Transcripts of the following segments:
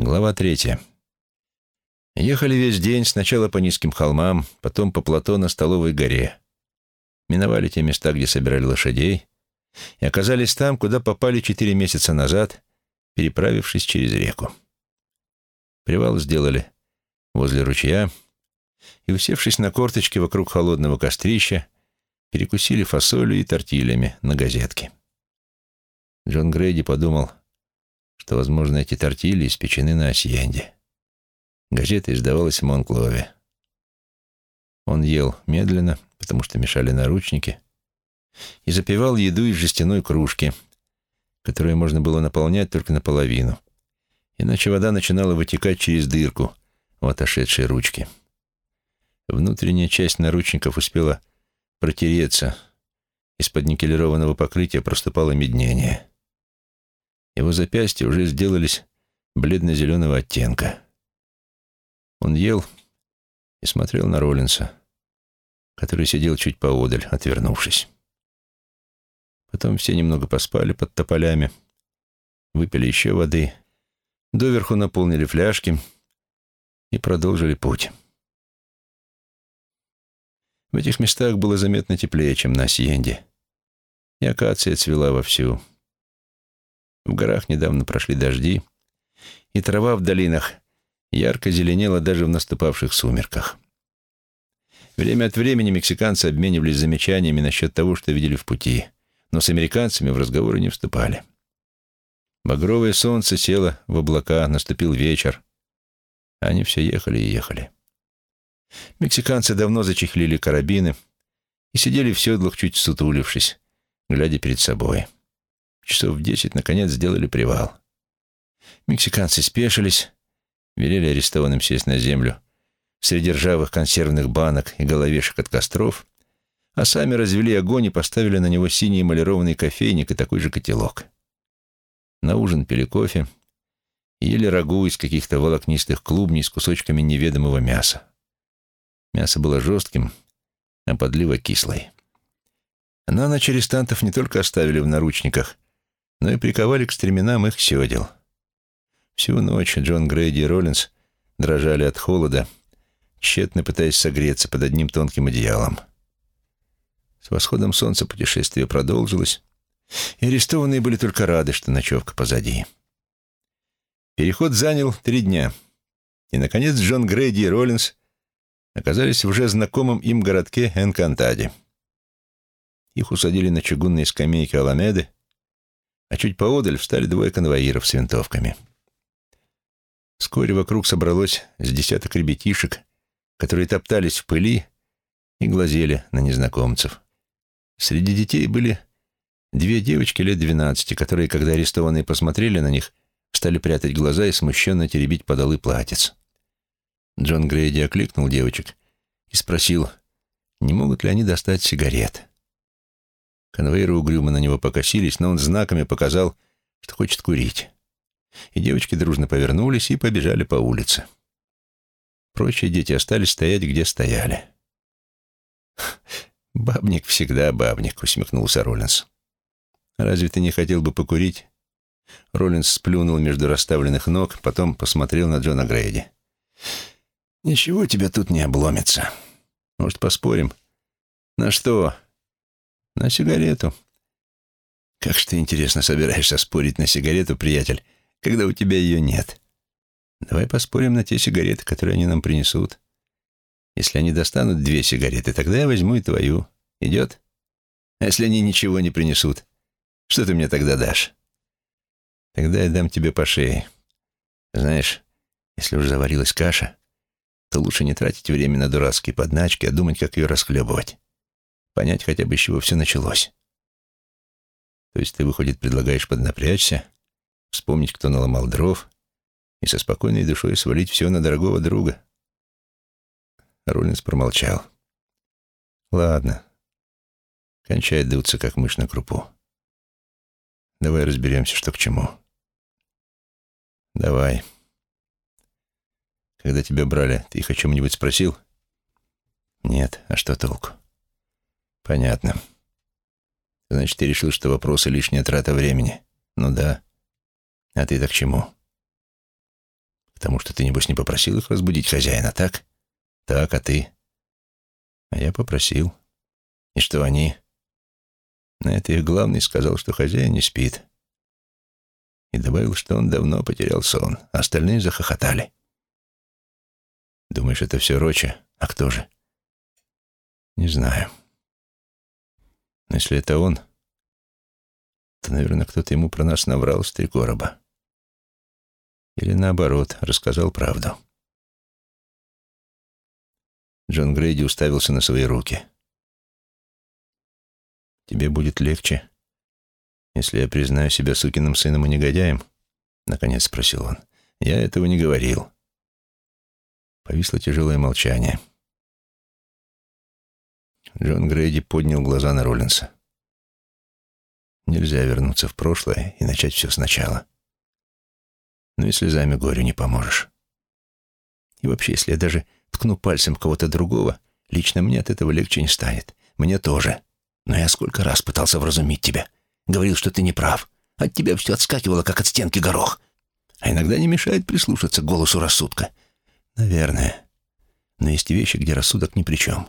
Глава третья. Ехали весь день, сначала по низким холмам, потом по плато на Столовой горе. Миновали те места, где собирали лошадей, и оказались там, куда попали четыре месяца назад, переправившись через реку. Привал сделали возле ручья и, усевшись на корточки вокруг холодного кострища, перекусили фасолью и тортильями на газетке. Джон Грейди подумал, что, возможно, эти тортильи испечены на Асьенде. Газета издавалась в Монклове. Он ел медленно, потому что мешали наручники, и запивал еду из жестяной кружки, которую можно было наполнять только наполовину, иначе вода начинала вытекать через дырку в отошедшей ручке. Внутренняя часть наручников успела протереться, из-под никелированного покрытия проступало меднение. Его запястья уже сделались бледно-зеленого оттенка. Он ел и смотрел на Роллинса, который сидел чуть поодаль, отвернувшись. Потом все немного поспали под тополями, выпили еще воды, доверху наполнили фляжки и продолжили путь. В этих местах было заметно теплее, чем на Сиенде, и акация цвела вовсю. В горах недавно прошли дожди, и трава в долинах ярко зеленела даже в наступавших сумерках. Время от времени мексиканцы обменивались замечаниями насчет того, что видели в пути, но с американцами в разговоры не вступали. Багровое солнце село в облака, наступил вечер. Они все ехали и ехали. Мексиканцы давно зачехлили карабины и сидели в седлах, чуть сутулившись, глядя перед собой. Часов в десять, наконец, сделали привал. Мексиканцы спешились, велели арестованным сесть на землю среди ржавых консервных банок и головешек от костров, а сами развели огонь и поставили на него синий эмалированный кофейник и такой же котелок. На ужин пили кофе ели рагу из каких-то волокнистых клубней с кусочками неведомого мяса. Мясо было жестким, а подлива кислой. На не только оставили в наручниках, но и приковали к стременам их седел. Всю ночь Джон Грейди и Роллинс дрожали от холода, тщетно пытаясь согреться под одним тонким одеялом. С восходом солнца путешествие продолжилось, и арестованные были только рады, что ночевка позади. Переход занял три дня, и, наконец, Джон Грейди и Роллинс оказались в уже знакомом им городке Энкантаде. Их усадили на чугунные скамейки Аламеды, а чуть поодаль встали двое конвоиров с винтовками. Вскоре вокруг собралось с десяток ребятишек, которые топтались в пыли и глазели на незнакомцев. Среди детей были две девочки лет двенадцати, которые, когда арестованные посмотрели на них, стали прятать глаза и смущенно теребить подолы платьиц. Джон Грейди окликнул девочек и спросил, не могут ли они достать сигарет. Конвейеры угрюмо на него покосились, но он знаками показал, что хочет курить и девочки дружно повернулись и побежали по улице. Прочие дети остались стоять, где стояли. «Бабник всегда бабник», — усмехнулся Роллинс. «Разве ты не хотел бы покурить?» Роллинс сплюнул между расставленных ног, потом посмотрел на Джона Грейди. «Ничего тебе тут не обломится. Может, поспорим?» «На что?» «На сигарету». «Как же ты, интересно, собираешься спорить на сигарету, приятель?» когда у тебя ее нет. Давай поспорим на те сигареты, которые они нам принесут. Если они достанут две сигареты, тогда я возьму и твою. Идет? А если они ничего не принесут, что ты мне тогда дашь? Тогда я дам тебе по шее. Знаешь, если уж заварилась каша, то лучше не тратить время на дурацкие подначки, а думать, как ее расхлебывать. Понять хотя бы, с чего все началось. То есть ты, выходит, предлагаешь поднапрячься, вспомнить, кто наломал дров, и со спокойной душой свалить все на дорогого друга. Роллинс промолчал. «Ладно. Кончай дуться, как мышь на крупу. Давай разберемся, что к чему». «Давай. Когда тебя брали, ты их о чем-нибудь спросил?» «Нет. А что толку?» «Понятно. Значит, ты решил, что вопросы — лишняя трата времени?» «Ну да. А ты-то к чему? Потому что ты, небось, не попросил их разбудить хозяина, так? Так, а ты? А я попросил. И что они? На это их главный сказал, что хозяин не спит. И добавил, что он давно потерял сон. Остальные захохотали. Думаешь, это все Роча? А кто же? Не знаю. Если это он, то, наверное, кто-то ему про нас наврал с три короба. Или наоборот, рассказал правду. Джон Грейди уставился на свои руки. «Тебе будет легче, если я признаю себя сукиным сыном и негодяем?» — наконец спросил он. «Я этого не говорил». Повисло тяжелое молчание. Джон Грейди поднял глаза на Роллинса. Нельзя вернуться в прошлое и начать все сначала. Ну и слезами горю не поможешь. И вообще, если я даже ткну пальцем кого-то другого, лично мне от этого легче не станет. Мне тоже. Но я сколько раз пытался вразумить тебя. Говорил, что ты не прав. От тебя все отскакивало, как от стенки горох. А иногда не мешает прислушаться к голосу рассудка. Наверное. Но есть вещи, где рассудок ни при чем.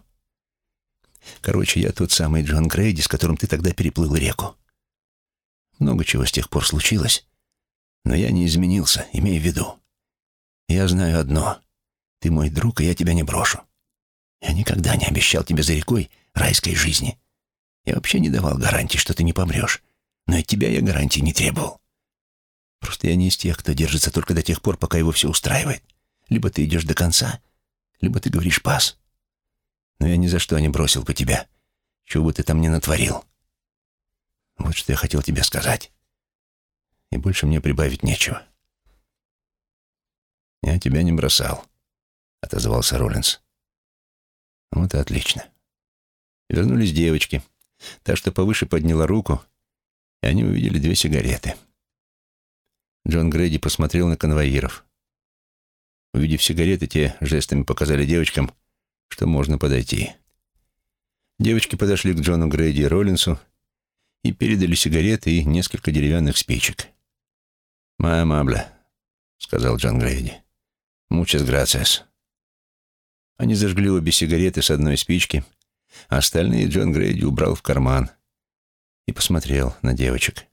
Короче, я тот самый Джон Грейди, с которым ты тогда переплыл реку. Много чего с тех пор случилось, но я не изменился, имея в виду. Я знаю одно. Ты мой друг, и я тебя не брошу. Я никогда не обещал тебе за рекой райской жизни. Я вообще не давал гарантии, что ты не помрешь. Но от тебя я гарантии не требовал. Просто я не из тех, кто держится только до тех пор, пока его все устраивает. Либо ты идешь до конца, либо ты говоришь «пас». Но я ни за что не бросил бы тебя, чего бы ты там ни натворил. Вот что я хотел тебе сказать. И больше мне прибавить нечего. Я тебя не бросал, — отозвался Роллинс. Вот и отлично. Вернулись девочки. Та, что повыше, подняла руку, и они увидели две сигареты. Джон Грейди посмотрел на конвоиров. Увидев сигареты, те жестами показали девочкам, что можно подойти. Девочки подошли к Джону Грейди и Роллинсу и передали сигареты и несколько деревянных спичек. «Моя мабля», — сказал Джон Грейди. «Мучас грациас». Они зажгли обе сигареты с одной спички, а остальные Джон Грейди убрал в карман и посмотрел на девочек.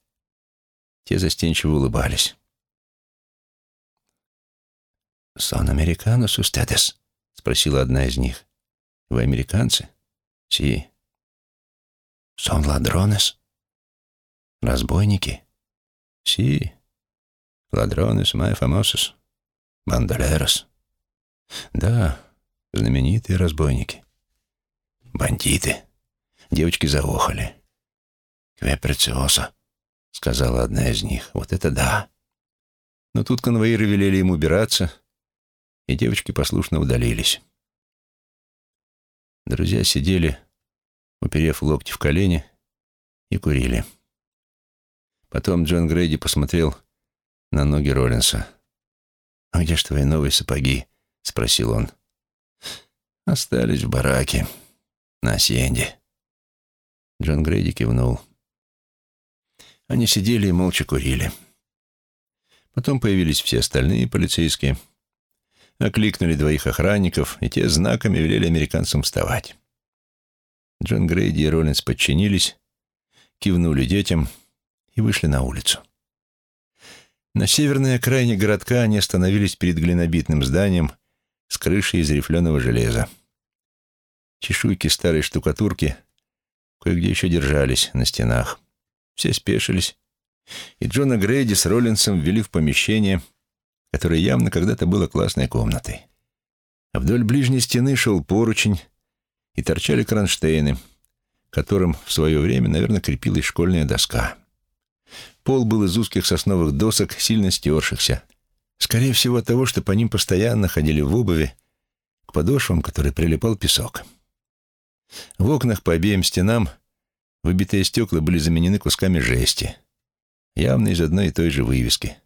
Те застенчиво улыбались. «Сон американус устедес?» — спросила одна из них. «Вы американцы?» «Си». «Сон ладронес?» «Разбойники?» «Си». «Ладронес май фамосус». «Бандолерос». «Да, знаменитые разбойники». «Бандиты». Девочки заохали. «Кве прециоса», — сказала одна из них. «Вот это да». Но тут конвоиры велели им убираться, и девочки послушно удалились. Друзья сидели, уперев локти в колени, и курили. Потом Джон Грейди посмотрел на ноги Роллинса. «А где ж твои новые сапоги?» — спросил он. «Остались в бараке, на Асьенде». Джон Грейди кивнул. Они сидели и молча курили. Потом появились все остальные полицейские — окликнули двоих охранников, и те знаками велели американцам вставать. Джон Грейди и Роллинс подчинились, кивнули детям и вышли на улицу. На северной окраине городка они остановились перед глинобитным зданием с крышей из рифленого железа. Чешуйки старой штукатурки кое-где еще держались на стенах. Все спешились, и Джона Грейди с Роллинсом ввели в помещение — которое явно когда-то было классной комнатой. А вдоль ближней стены шел поручень, и торчали кронштейны, которым в свое время, наверное, крепилась школьная доска. Пол был из узких сосновых досок, сильно стершихся. Скорее всего, от того, что по ним постоянно ходили в обуви, к подошвам, который прилипал песок. В окнах по обеим стенам выбитые стекла были заменены кусками жести, явно из одной и той же вывески —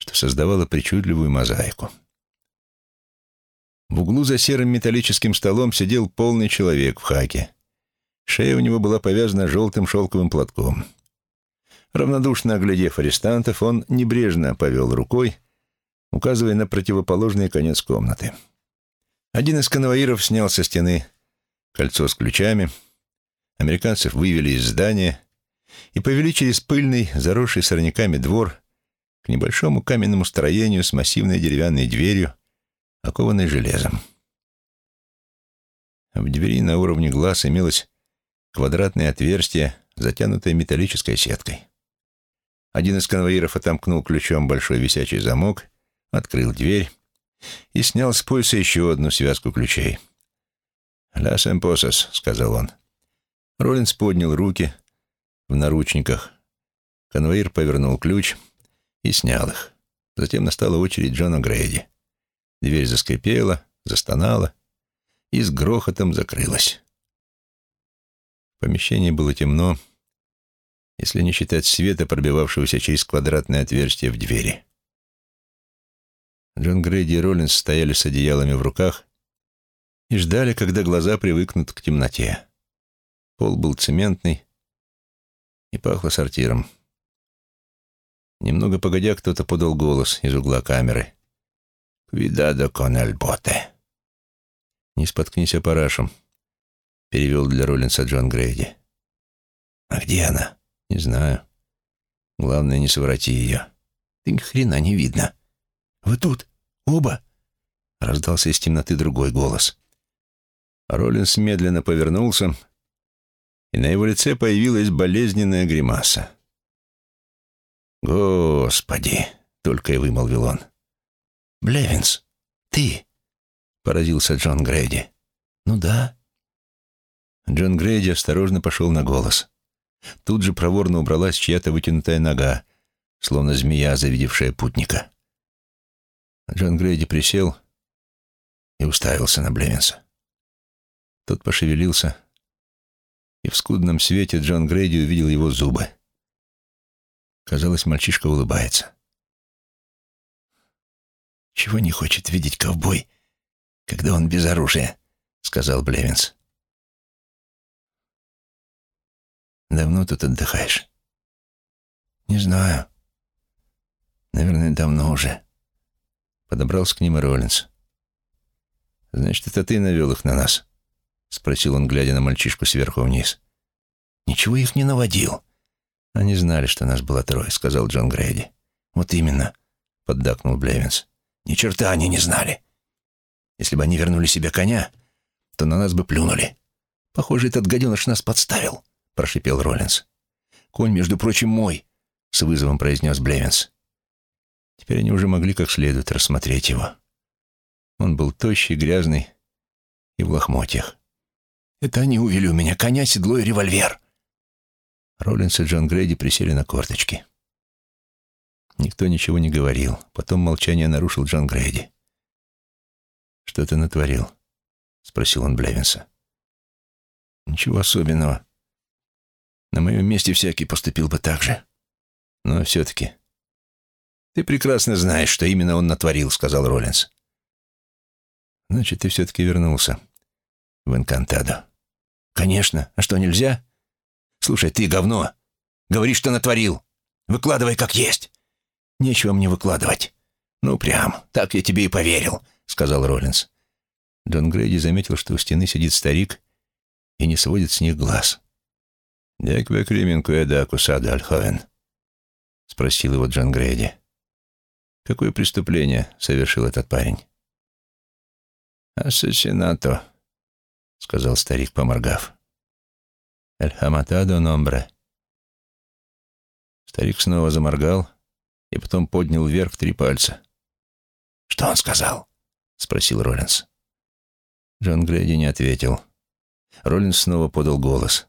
что создавало причудливую мозаику. В углу за серым металлическим столом сидел полный человек в хаке. Шея у него была повязана желтым шелковым платком. Равнодушно оглядев арестантов, он небрежно повел рукой, указывая на противоположный конец комнаты. Один из конвоиров снял со стены кольцо с ключами, американцев вывели из здания и повели через пыльный, заросший сорняками двор к небольшому каменному строению с массивной деревянной дверью, окованной железом. В двери на уровне глаз имелось квадратное отверстие, затянутое металлической сеткой. Один из конвоиров отомкнул ключом большой висячий замок, открыл дверь и снял с пояса еще одну связку ключей. «Ляс эмпосос», — сказал он. Роллинс поднял руки в наручниках. Конвоир повернул ключ и снял их. Затем настала очередь Джона Грейди. Дверь заскрипела, застонала и с грохотом закрылась. В помещении было темно, если не считать света, пробивавшегося через квадратное отверстие в двери. Джон Грейди и Роллинс стояли с одеялами в руках и ждали, когда глаза привыкнут к темноте. Пол был цементный и пахло сортиром. Немного погодя, кто-то подал голос из угла камеры. «Квидадо кон альботе». «Не споткнись о парашем», — перевел для Роллинса Джон Грейди. «А где она?» «Не знаю. Главное, не соврати ее». «Ты ни хрена не видно». «Вы тут? Оба?» — раздался из темноты другой голос. Роллинс медленно повернулся, и на его лице появилась болезненная гримаса. «Господи!» — только и вымолвил он. «Блевинс, ты?» — поразился Джон Грейди. «Ну да». Джон Грейди осторожно пошел на голос. Тут же проворно убралась чья-то вытянутая нога, словно змея, завидевшая путника. Джон Грейди присел и уставился на Блевинса. Тот пошевелился, и в скудном свете Джон Грейди увидел его зубы. Казалось, мальчишка улыбается. «Чего не хочет видеть ковбой, когда он без оружия?» — сказал Блевинс. Давно тут отдыхаешь? Не знаю. Наверное, давно уже. Подобрался к ним и Роллинс. Значит, это ты навел их на нас? Спросил он, глядя на мальчишку сверху вниз. Ничего их не наводил. Они знали, что нас было трое, сказал Джон Грейди. Вот именно, поддакнул Блевинс. Ни черта они не знали. Если бы они вернули себе коня, то на нас бы плюнули. Похоже, этот гаденыш нас подставил. — прошипел Роллинс. «Конь, между прочим, мой», — с вызовом произнес Блевинс. Теперь они уже могли как следует рассмотреть его. Он был тощий, грязный и в лохмотьях. «Это они увели у меня коня, седло и револьвер!» Роллинс и Джон Грейди присели на корточки. Никто ничего не говорил. Потом молчание нарушил Джон Грейди. «Что ты натворил?» — спросил он Блевинса. «Ничего особенного», на моем месте всякий поступил бы так же. Но все-таки... «Ты прекрасно знаешь, что именно он натворил», — сказал Роллинс. «Значит, ты все-таки вернулся в Энкантадо». «Конечно. А что, нельзя?» «Слушай, ты говно. Говори, что натворил. Выкладывай как есть». «Нечего мне выкладывать». «Ну, прям, так я тебе и поверил», — сказал Роллинс. Джон Грейди заметил, что у стены сидит старик и не сводит с них глаз. «Дякве Крименку Эда Акусада Альховен», — спросил его Джон Грейди. «Какое преступление совершил этот парень?» «Ассасинато», — сказал старик, поморгав. «Эль хаматадо номбре». Старик снова заморгал и потом поднял вверх три пальца. «Что он сказал?» — спросил Роллинс. Джон Грейди не ответил. Роллинс снова подал голос.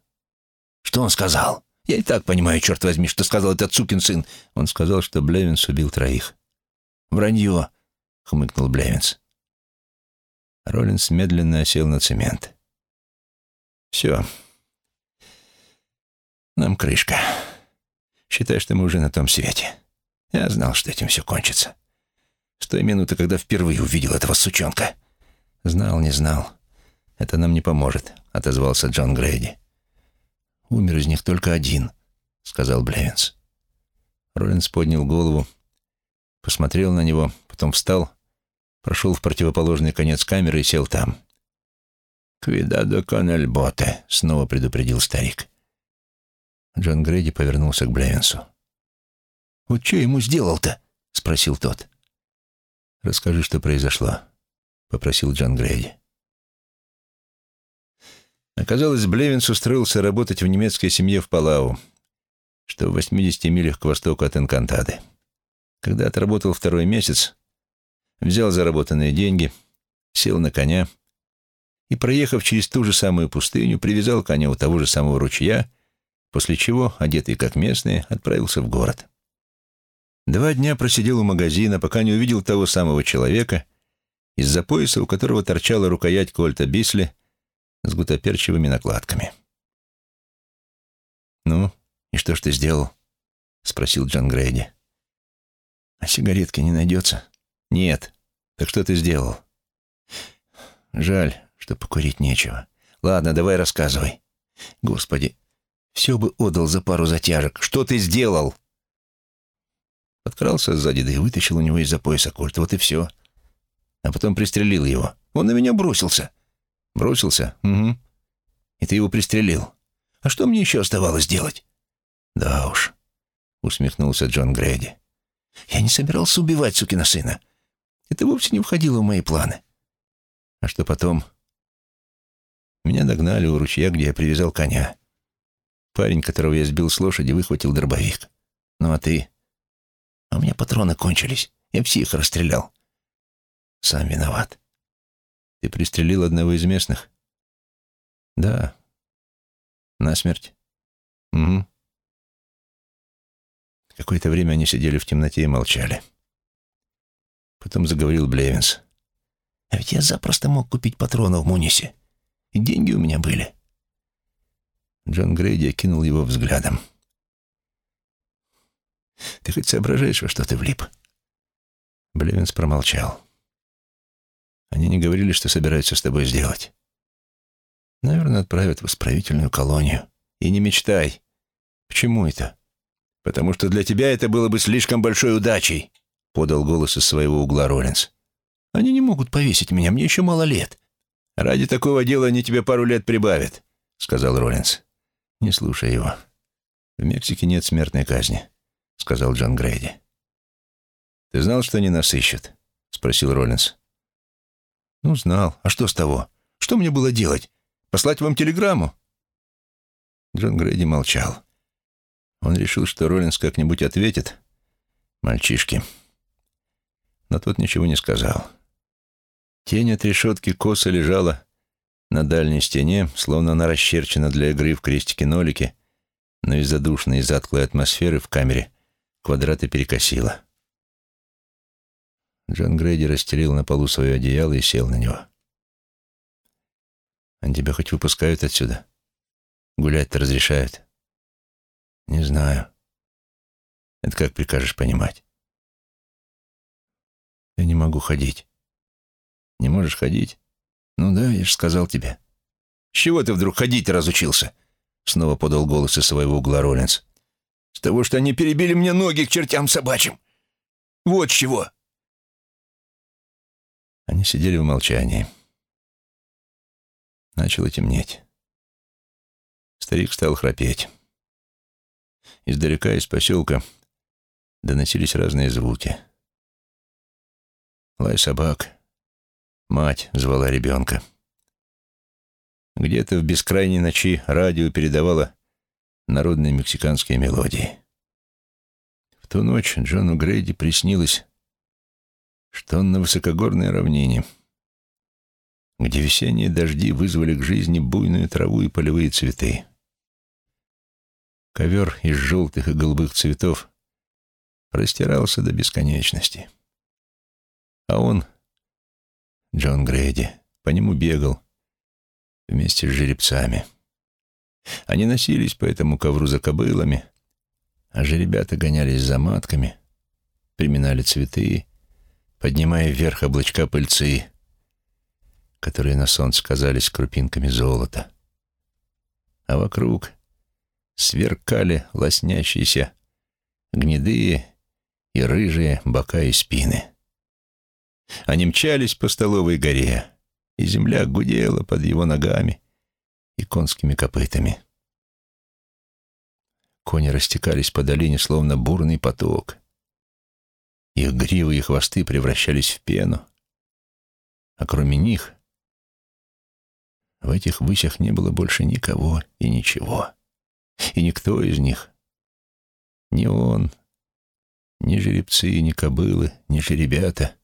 Что он сказал? Я и так понимаю, черт возьми, что сказал этот сукин сын. Он сказал, что Блевинс убил троих. Вранье, хмыкнул Блевинс. Роллинс медленно осел на цемент. Все. Нам крышка. Считай, что мы уже на том свете. Я знал, что этим все кончится. С той минуты, когда впервые увидел этого сучонка. Знал, не знал. Это нам не поможет, отозвался Джон Грейди. Умер из них только один», — сказал Блевинс. Роллинс поднял голову, посмотрел на него, потом встал, прошел в противоположный конец камеры и сел там. «Квидадо конельботе», — снова предупредил старик. Джон Грейди повернулся к Блевинсу. «Вот что ему сделал-то?» — спросил тот. «Расскажи, что произошло», — попросил Джон Грейди. Оказалось, Блевинс устроился работать в немецкой семье в Палау, что в 80 милях к востоку от Энкантады. Когда отработал второй месяц, взял заработанные деньги, сел на коня и, проехав через ту же самую пустыню, привязал коня у того же самого ручья, после чего, одетый как местные, отправился в город. Два дня просидел у магазина, пока не увидел того самого человека, из-за пояса у которого торчала рукоять кольта Бисли с гутоперчивыми накладками. «Ну, и что ж ты сделал?» — спросил Джон Грейди. «А сигаретки не найдется?» «Нет. Так что ты сделал?» «Жаль, что покурить нечего. Ладно, давай рассказывай. Господи, все бы отдал за пару затяжек. Что ты сделал?» Подкрался сзади, да и вытащил у него из-за пояса кольт. Вот и все. А потом пристрелил его. Он на меня бросился. Бросился? Угу. И ты его пристрелил. А что мне еще оставалось делать? Да уж, усмехнулся Джон Грейди. Я не собирался убивать сукина сына. Это вовсе не входило в мои планы. А что потом? Меня догнали у ручья, где я привязал коня. Парень, которого я сбил с лошади, выхватил дробовик. Ну а ты? А у меня патроны кончились. Я всех расстрелял. Сам виноват. Ты пристрелил одного из местных? Да. Насмерть? Угу. Какое-то время они сидели в темноте и молчали. Потом заговорил Блевинс. «А ведь я запросто мог купить патроны в Мунисе. И деньги у меня были». Джон Грейди окинул его взглядом. «Ты хоть соображаешь, во что ты влип?» Блевинс промолчал. «Они не говорили, что собираются с тобой сделать. Наверное, отправят в исправительную колонию. И не мечтай. Почему это?» «Потому что для тебя это было бы слишком большой удачей», — подал голос из своего угла Роллинс. «Они не могут повесить меня, мне еще мало лет». «Ради такого дела они тебе пару лет прибавят», — сказал Роллинс. «Не слушай его. В Мексике нет смертной казни», — сказал Джон Грейди. «Ты знал, что они нас ищут?» — спросил Роллинс. «Ну, знал. А что с того? Что мне было делать? Послать вам телеграмму?» Джон Грейди молчал. Он решил, что Роллинс как-нибудь ответит мальчишке. Но тот ничего не сказал. Тень от решетки косо лежала на дальней стене, словно она расчерчена для игры в крестики-нолики, но из-за душной и затклой атмосферы в камере квадраты перекосило. Джон Грейди расстелил на полу свое одеяло и сел на него. «Они тебя хоть выпускают отсюда? Гулять-то разрешают?» «Не знаю. Это как прикажешь понимать?» «Я не могу ходить». «Не можешь ходить?» «Ну да, я же сказал тебе». «С чего ты вдруг ходить разучился?» Снова подал голос из своего угла Роллинс. «С того, что они перебили мне ноги к чертям собачьим. Вот чего!» Они сидели в молчании. Начало темнеть. Старик стал храпеть. Издалека из поселка доносились разные звуки. Лай собак. Мать звала ребенка. Где-то в бескрайней ночи радио передавало народные мексиканские мелодии. В ту ночь Джону Грейди приснилось, что он на высокогорной равнине, где весенние дожди вызвали к жизни буйную траву и полевые цветы. Ковер из желтых и голубых цветов простирался до бесконечности. А он, Джон Грейди, по нему бегал вместе с жеребцами. Они носились по этому ковру за кобылами, а жеребята гонялись за матками, приминали цветы, поднимая вверх облачка пыльцы, которые на солнце казались крупинками золота. А вокруг сверкали лоснящиеся гнедые и рыжие бока и спины. Они мчались по столовой горе, и земля гудела под его ногами и конскими копытами. Кони растекались по долине, словно бурный поток. Их гривы и хвосты превращались в пену. А кроме них, в этих высях не было больше никого и ничего. И никто из них, ни он, ни жеребцы, ни кобылы, ни жеребята,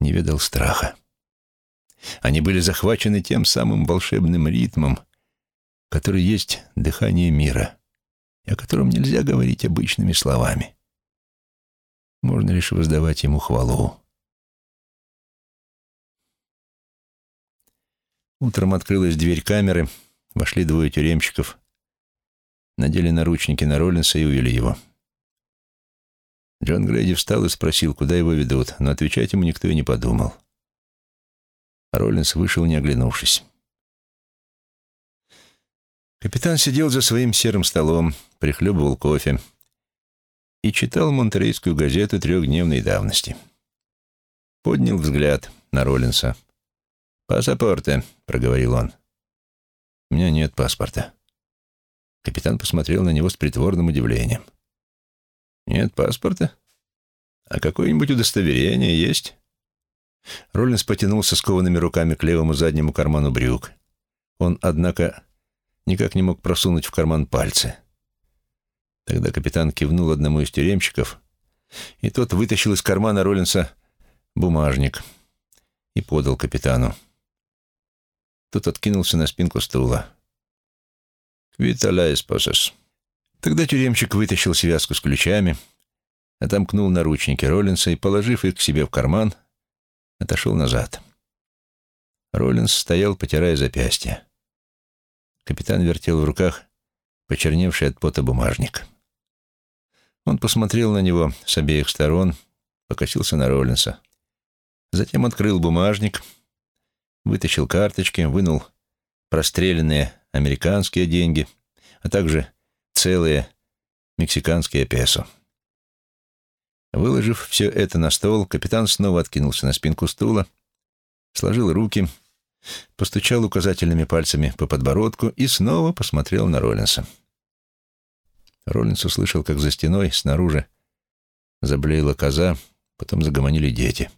не ведал страха. Они были захвачены тем самым волшебным ритмом, который есть дыхание мира, и о котором нельзя говорить обычными словами. Можно лишь воздавать ему хвалу. Утром открылась дверь камеры, вошли двое тюремщиков, надели наручники на Роллинса и увели его. Джон Грейди встал и спросил, куда его ведут, но отвечать ему никто и не подумал. Роллинс вышел, не оглянувшись. Капитан сидел за своим серым столом, прихлебывал кофе и читал монтерейскую газету трехдневной давности. Поднял взгляд на Роллинса. «Паспорты», — проговорил он. «У меня нет паспорта». Капитан посмотрел на него с притворным удивлением. «Нет паспорта? А какое-нибудь удостоверение есть?» Роллинс потянулся скованными руками к левому заднему карману брюк. Он, однако, никак не мог просунуть в карман пальцы. Тогда капитан кивнул одному из тюремщиков, и тот вытащил из кармана Роллинса бумажник и подал капитану. Тот откинулся на спинку стула. «Квиталя эспосос». Тогда тюремщик вытащил связку с ключами, отомкнул наручники Роллинса и, положив их к себе в карман, отошел назад. Роллинс стоял, потирая запястье. Капитан вертел в руках почерневший от пота бумажник. Он посмотрел на него с обеих сторон, покосился на Роллинса. Затем открыл бумажник, вытащил карточки, вынул простреленные американские деньги, а также целые мексиканские песо. Выложив все это на стол, капитан снова откинулся на спинку стула, сложил руки, постучал указательными пальцами по подбородку и снова посмотрел на Роллинса. Роллинс услышал, как за стеной, снаружи, заблеяла коза, потом загомонили дети.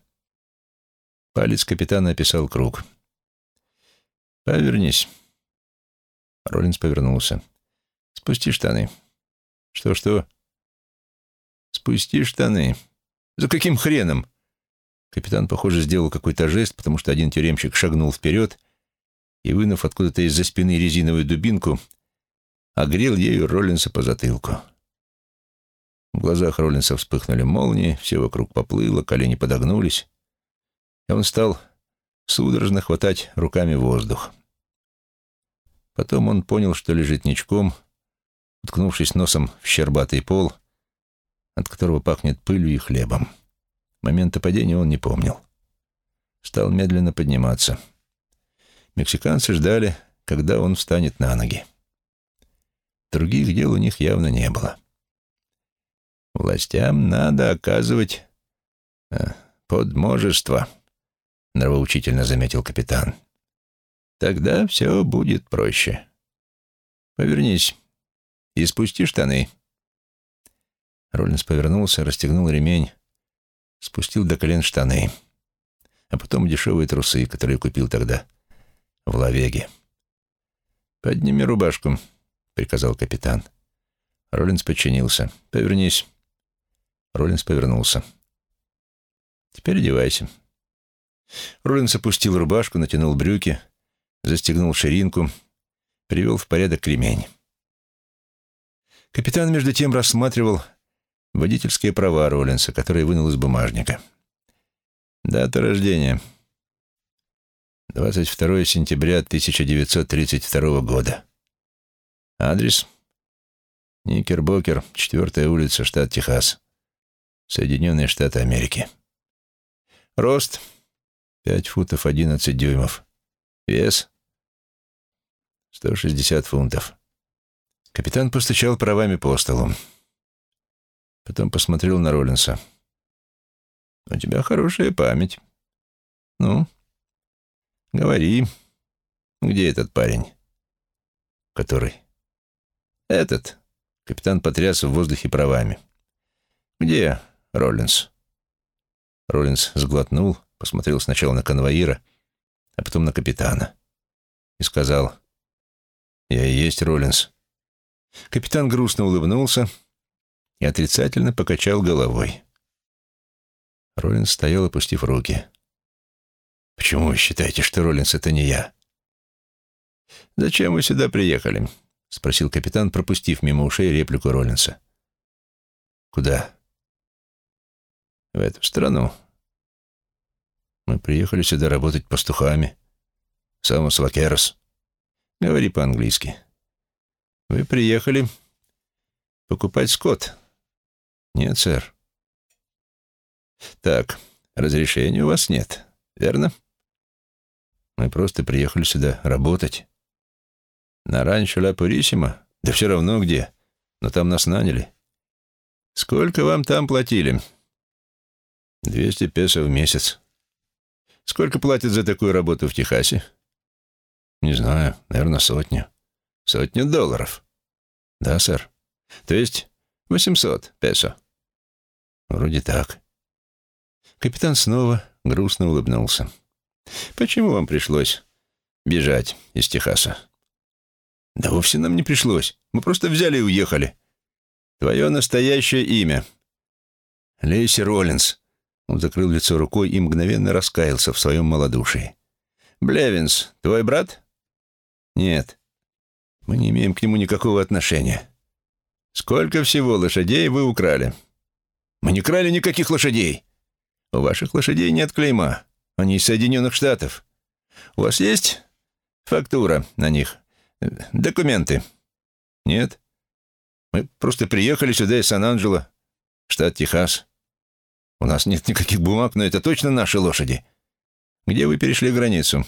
Палец капитана описал круг. «Повернись». Роллинс повернулся. «Спусти штаны». «Что-что?» «Спусти штаны». «За каким хреном?» Капитан, похоже, сделал какой-то жест, потому что один тюремщик шагнул вперед и, вынув откуда-то из-за спины резиновую дубинку, огрел ею Роллинса по затылку. В глазах Роллинса вспыхнули молнии, все вокруг поплыло, колени подогнулись, и он стал судорожно хватать руками воздух. Потом он понял, что лежит ничком, уткнувшись носом в щербатый пол, от которого пахнет пылью и хлебом. Момента падения он не помнил. Стал медленно подниматься. Мексиканцы ждали, когда он встанет на ноги. Других дел у них явно не было. «Властям надо оказывать э, подможество», — нравоучительно заметил капитан. «Тогда все будет проще. Повернись и спусти штаны». Роллинс повернулся, расстегнул ремень, спустил до колен штаны, а потом дешевые трусы, которые купил тогда в Лавеге. «Подними рубашку», — приказал капитан. Роллинс подчинился. «Повернись». Роллинс повернулся. «Теперь одевайся». Роллинс опустил рубашку, натянул брюки, застегнул ширинку, привел в порядок ремень. Капитан, между тем, рассматривал водительские права Роллинса, которые вынул из бумажника. Дата рождения. 22 сентября 1932 года. Адрес. Никербокер, 4 улица, штат Техас. Соединенные Штаты Америки. Рост. 5 футов 11 дюймов. Вес. 160 фунтов. Капитан постучал правами по столу. Потом посмотрел на Роллинса. У тебя хорошая память. Ну, говори, где этот парень? Который? Этот. Капитан потряс в воздухе правами. Где Роллинс? Роллинс сглотнул, посмотрел сначала на конвоира, а потом на капитана и сказал, «Я и есть Роллинс». Капитан грустно улыбнулся и отрицательно покачал головой. Роллинс стоял, опустив руки. «Почему вы считаете, что Роллинс — это не я?» «Зачем вы сюда приехали?» — спросил капитан, пропустив мимо ушей реплику Роллинса. «Куда?» «В эту страну. Мы приехали сюда работать пастухами. Самос Вакерос. Говори по-английски. Вы приехали покупать скот?» «Нет, сэр». «Так, разрешения у вас нет, верно?» «Мы просто приехали сюда работать». «На ранчо Ла Пурисима? Да все равно где. Но там нас наняли». «Сколько вам там платили?» «Двести песо в месяц». «Сколько платят за такую работу в Техасе?» «Не знаю, наверное, сотню». «Сотню долларов?» «Да, сэр». «То есть восемьсот песо?» «Вроде так». Капитан снова грустно улыбнулся. «Почему вам пришлось бежать из Техаса?» «Да вовсе нам не пришлось. Мы просто взяли и уехали. Твое настоящее имя?» «Лейси Роллинс». Он закрыл лицо рукой и мгновенно раскаялся в своем малодушии. «Блевинс, твой брат?» «Нет. Мы не имеем к нему никакого отношения». «Сколько всего лошадей вы украли?» «Мы не крали никаких лошадей!» У ваших лошадей нет клейма. Они из Соединенных Штатов. У вас есть фактура на них? Документы? Нет? Мы просто приехали сюда из Сан-Анджело, штат Техас. У нас нет никаких бумаг, но это точно наши лошади. Где вы перешли границу?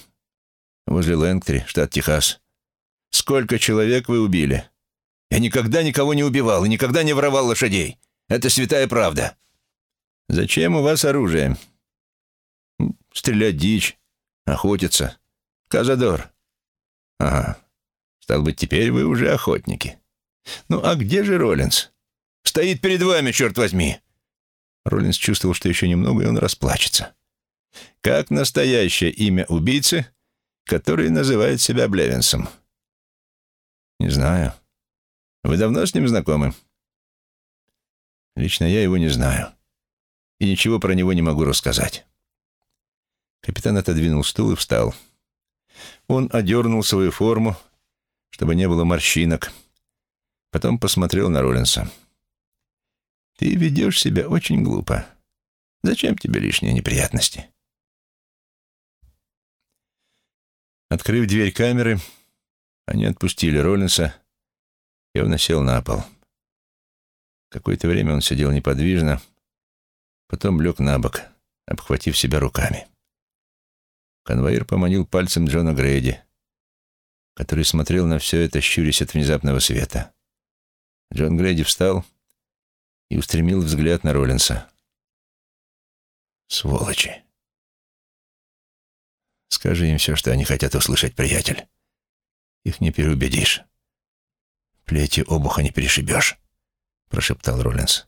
Возле Лэнгтри, штат Техас. Сколько человек вы убили? Я никогда никого не убивал и никогда не воровал лошадей. Это святая правда. «Зачем у вас оружие?» «Стрелять дичь, охотиться. Казадор». «Ага. Стал быть, теперь вы уже охотники. Ну, а где же Роллинс?» «Стоит перед вами, черт возьми!» Роллинс чувствовал, что еще немного, и он расплачется. «Как настоящее имя убийцы, который называет себя Блевинсом?» «Не знаю. Вы давно с ним знакомы?» «Лично я его не знаю и ничего про него не могу рассказать». Капитан отодвинул стул и встал. Он одернул свою форму, чтобы не было морщинок. Потом посмотрел на Роллинса. «Ты ведешь себя очень глупо. Зачем тебе лишние неприятности?» Открыв дверь камеры, они отпустили Роллинса, и он сел на пол. Какое-то время он сидел неподвижно, Потом лег на бок, обхватив себя руками. Конвоир поманил пальцем Джона Грейди, который смотрел на все это, щурясь от внезапного света. Джон Грейди встал и устремил взгляд на Роллинса. «Сволочи!» «Скажи им все, что они хотят услышать, приятель. Их не переубедишь. Плети обуха не перешибешь», — прошептал Роллинс.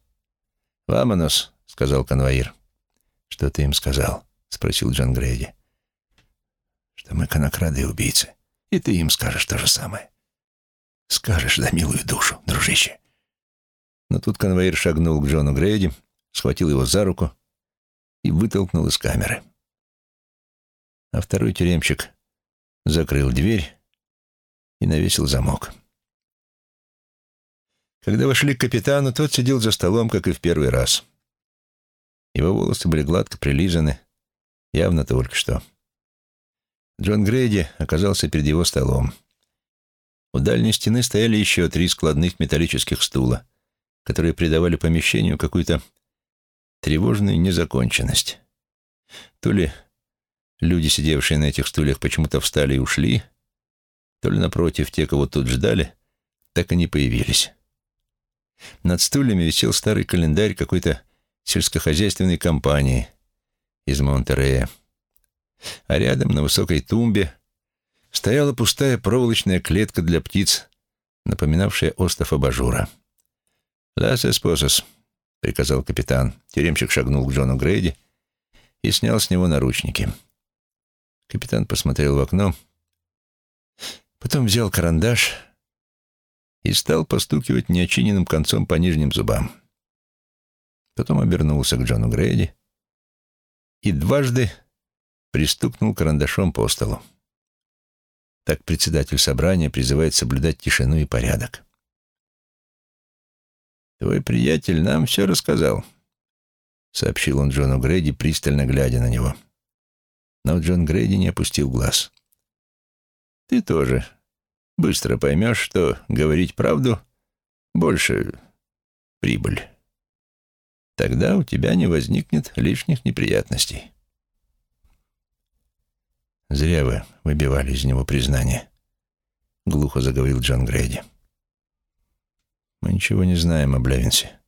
«Вамонос!» — сказал конвоир. «Что ты им сказал?» — спросил Джон Грейди. «Что мы конокрады и убийцы. И ты им скажешь то же самое. Скажешь за милую душу, дружище». Но тут конвоир шагнул к Джону Грейди, схватил его за руку и вытолкнул из камеры. А второй тюремщик закрыл дверь и навесил замок. Когда вошли к капитану, тот сидел за столом, как и в первый раз. Его волосы были гладко прилизаны, явно только что. Джон Грейди оказался перед его столом. У дальней стены стояли еще три складных металлических стула, которые придавали помещению какую-то тревожную незаконченность. То ли люди, сидевшие на этих стульях, почему-то встали и ушли, то ли, напротив, те, кого тут ждали, так и не появились. Над стульями висел старый календарь какой-то сельскохозяйственной компании, из Монтерея. А рядом, на высокой тумбе, стояла пустая проволочная клетка для птиц, напоминавшая остов абажура. «Лас эспосос», — приказал капитан. Тюремщик шагнул к Джону Грейди и снял с него наручники. Капитан посмотрел в окно, потом взял карандаш и стал постукивать неочиненным концом по нижним зубам. Потом обернулся к Джону Грейди и дважды пристукнул карандашом по столу. Так председатель собрания призывает соблюдать тишину и порядок. «Твой приятель нам все рассказал», — сообщил он Джону Грейди, пристально глядя на него. Но Джон Грейди не опустил глаз. «Ты тоже быстро поймешь, что говорить правду больше прибыль. Тогда у тебя не возникнет лишних неприятностей». «Зря вы выбивали из него признание», — глухо заговорил Джон Грейди. «Мы ничего не знаем о Блевинсе.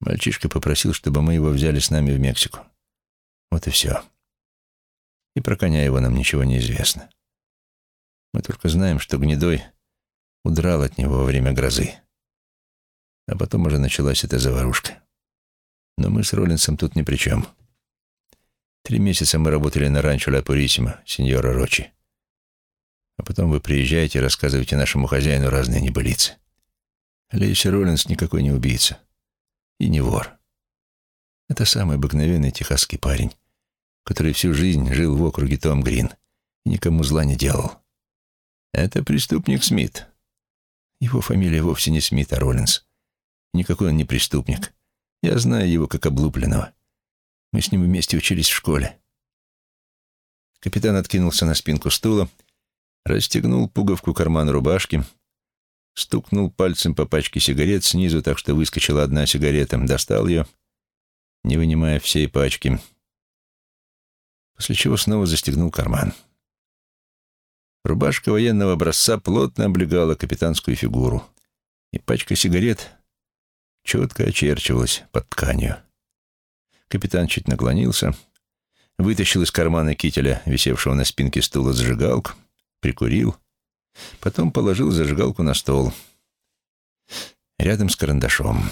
Мальчишка попросил, чтобы мы его взяли с нами в Мексику. Вот и все. И про коня его нам ничего не известно. Мы только знаем, что Гнедой удрал от него во время грозы. А потом уже началась эта заварушка. Но мы с Роллинсом тут ни при чем». Три месяца мы работали на ранчо Ла Пурисима, сеньора Рочи. А потом вы приезжаете и рассказываете нашему хозяину разные небылицы. Лейси Роллинс никакой не убийца. И не вор. Это самый обыкновенный техасский парень, который всю жизнь жил в округе Том Грин и никому зла не делал. Это преступник Смит. Его фамилия вовсе не Смит, а Роллинс. Никакой он не преступник. Я знаю его как облупленного. Мы с ним вместе учились в школе. Капитан откинулся на спинку стула, расстегнул пуговку кармана рубашки, стукнул пальцем по пачке сигарет снизу, так что выскочила одна сигарета, достал ее, не вынимая всей пачки, после чего снова застегнул карман. Рубашка военного образца плотно облегала капитанскую фигуру, и пачка сигарет четко очерчивалась под тканью. Капитан чуть наклонился, вытащил из кармана кителя, висевшего на спинке стула, зажигалку, прикурил, потом положил зажигалку на стол, рядом с карандашом.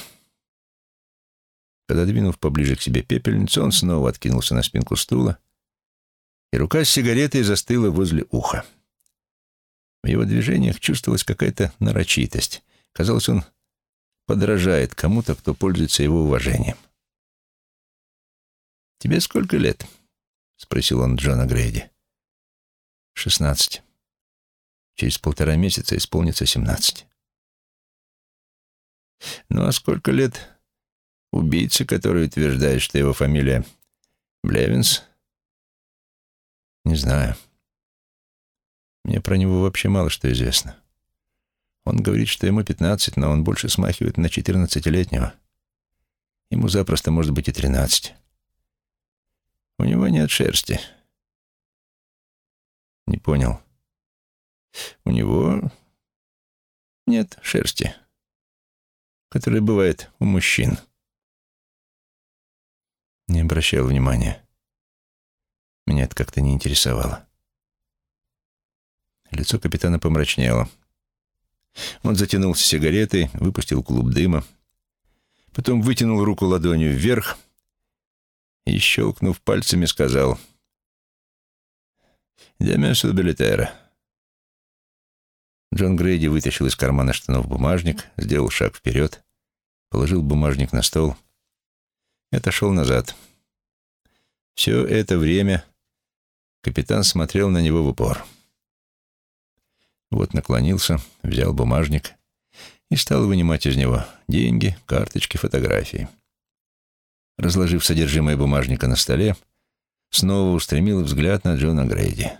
Пододвинув поближе к себе пепельницу, он снова откинулся на спинку стула, и рука с сигаретой застыла возле уха. В его движениях чувствовалась какая-то нарочитость. Казалось, он подражает кому-то, кто пользуется его уважением. «Тебе сколько лет?» — спросил он Джона Грейди. «Шестнадцать. Через полтора месяца исполнится семнадцать». «Ну а сколько лет убийце, который утверждает, что его фамилия Блевинс?» «Не знаю. Мне про него вообще мало что известно. Он говорит, что ему пятнадцать, но он больше смахивает на четырнадцатилетнего. Ему запросто может быть и тринадцать». У него нет шерсти. Не понял. У него нет шерсти, которая бывает у мужчин. Не обращал внимания. Меня это как-то не интересовало. Лицо капитана помрачнело. Он затянулся сигаретой, выпустил клуб дыма, потом вытянул руку ладонью вверх — и, щелкнув пальцами, сказал «Демесу билетера». Джон Грейди вытащил из кармана штанов бумажник, сделал шаг вперед, положил бумажник на стол и отошел назад. Все это время капитан смотрел на него в упор. Вот наклонился, взял бумажник и стал вынимать из него деньги, карточки, фотографии разложив содержимое бумажника на столе, снова устремил взгляд на Джона Грейди.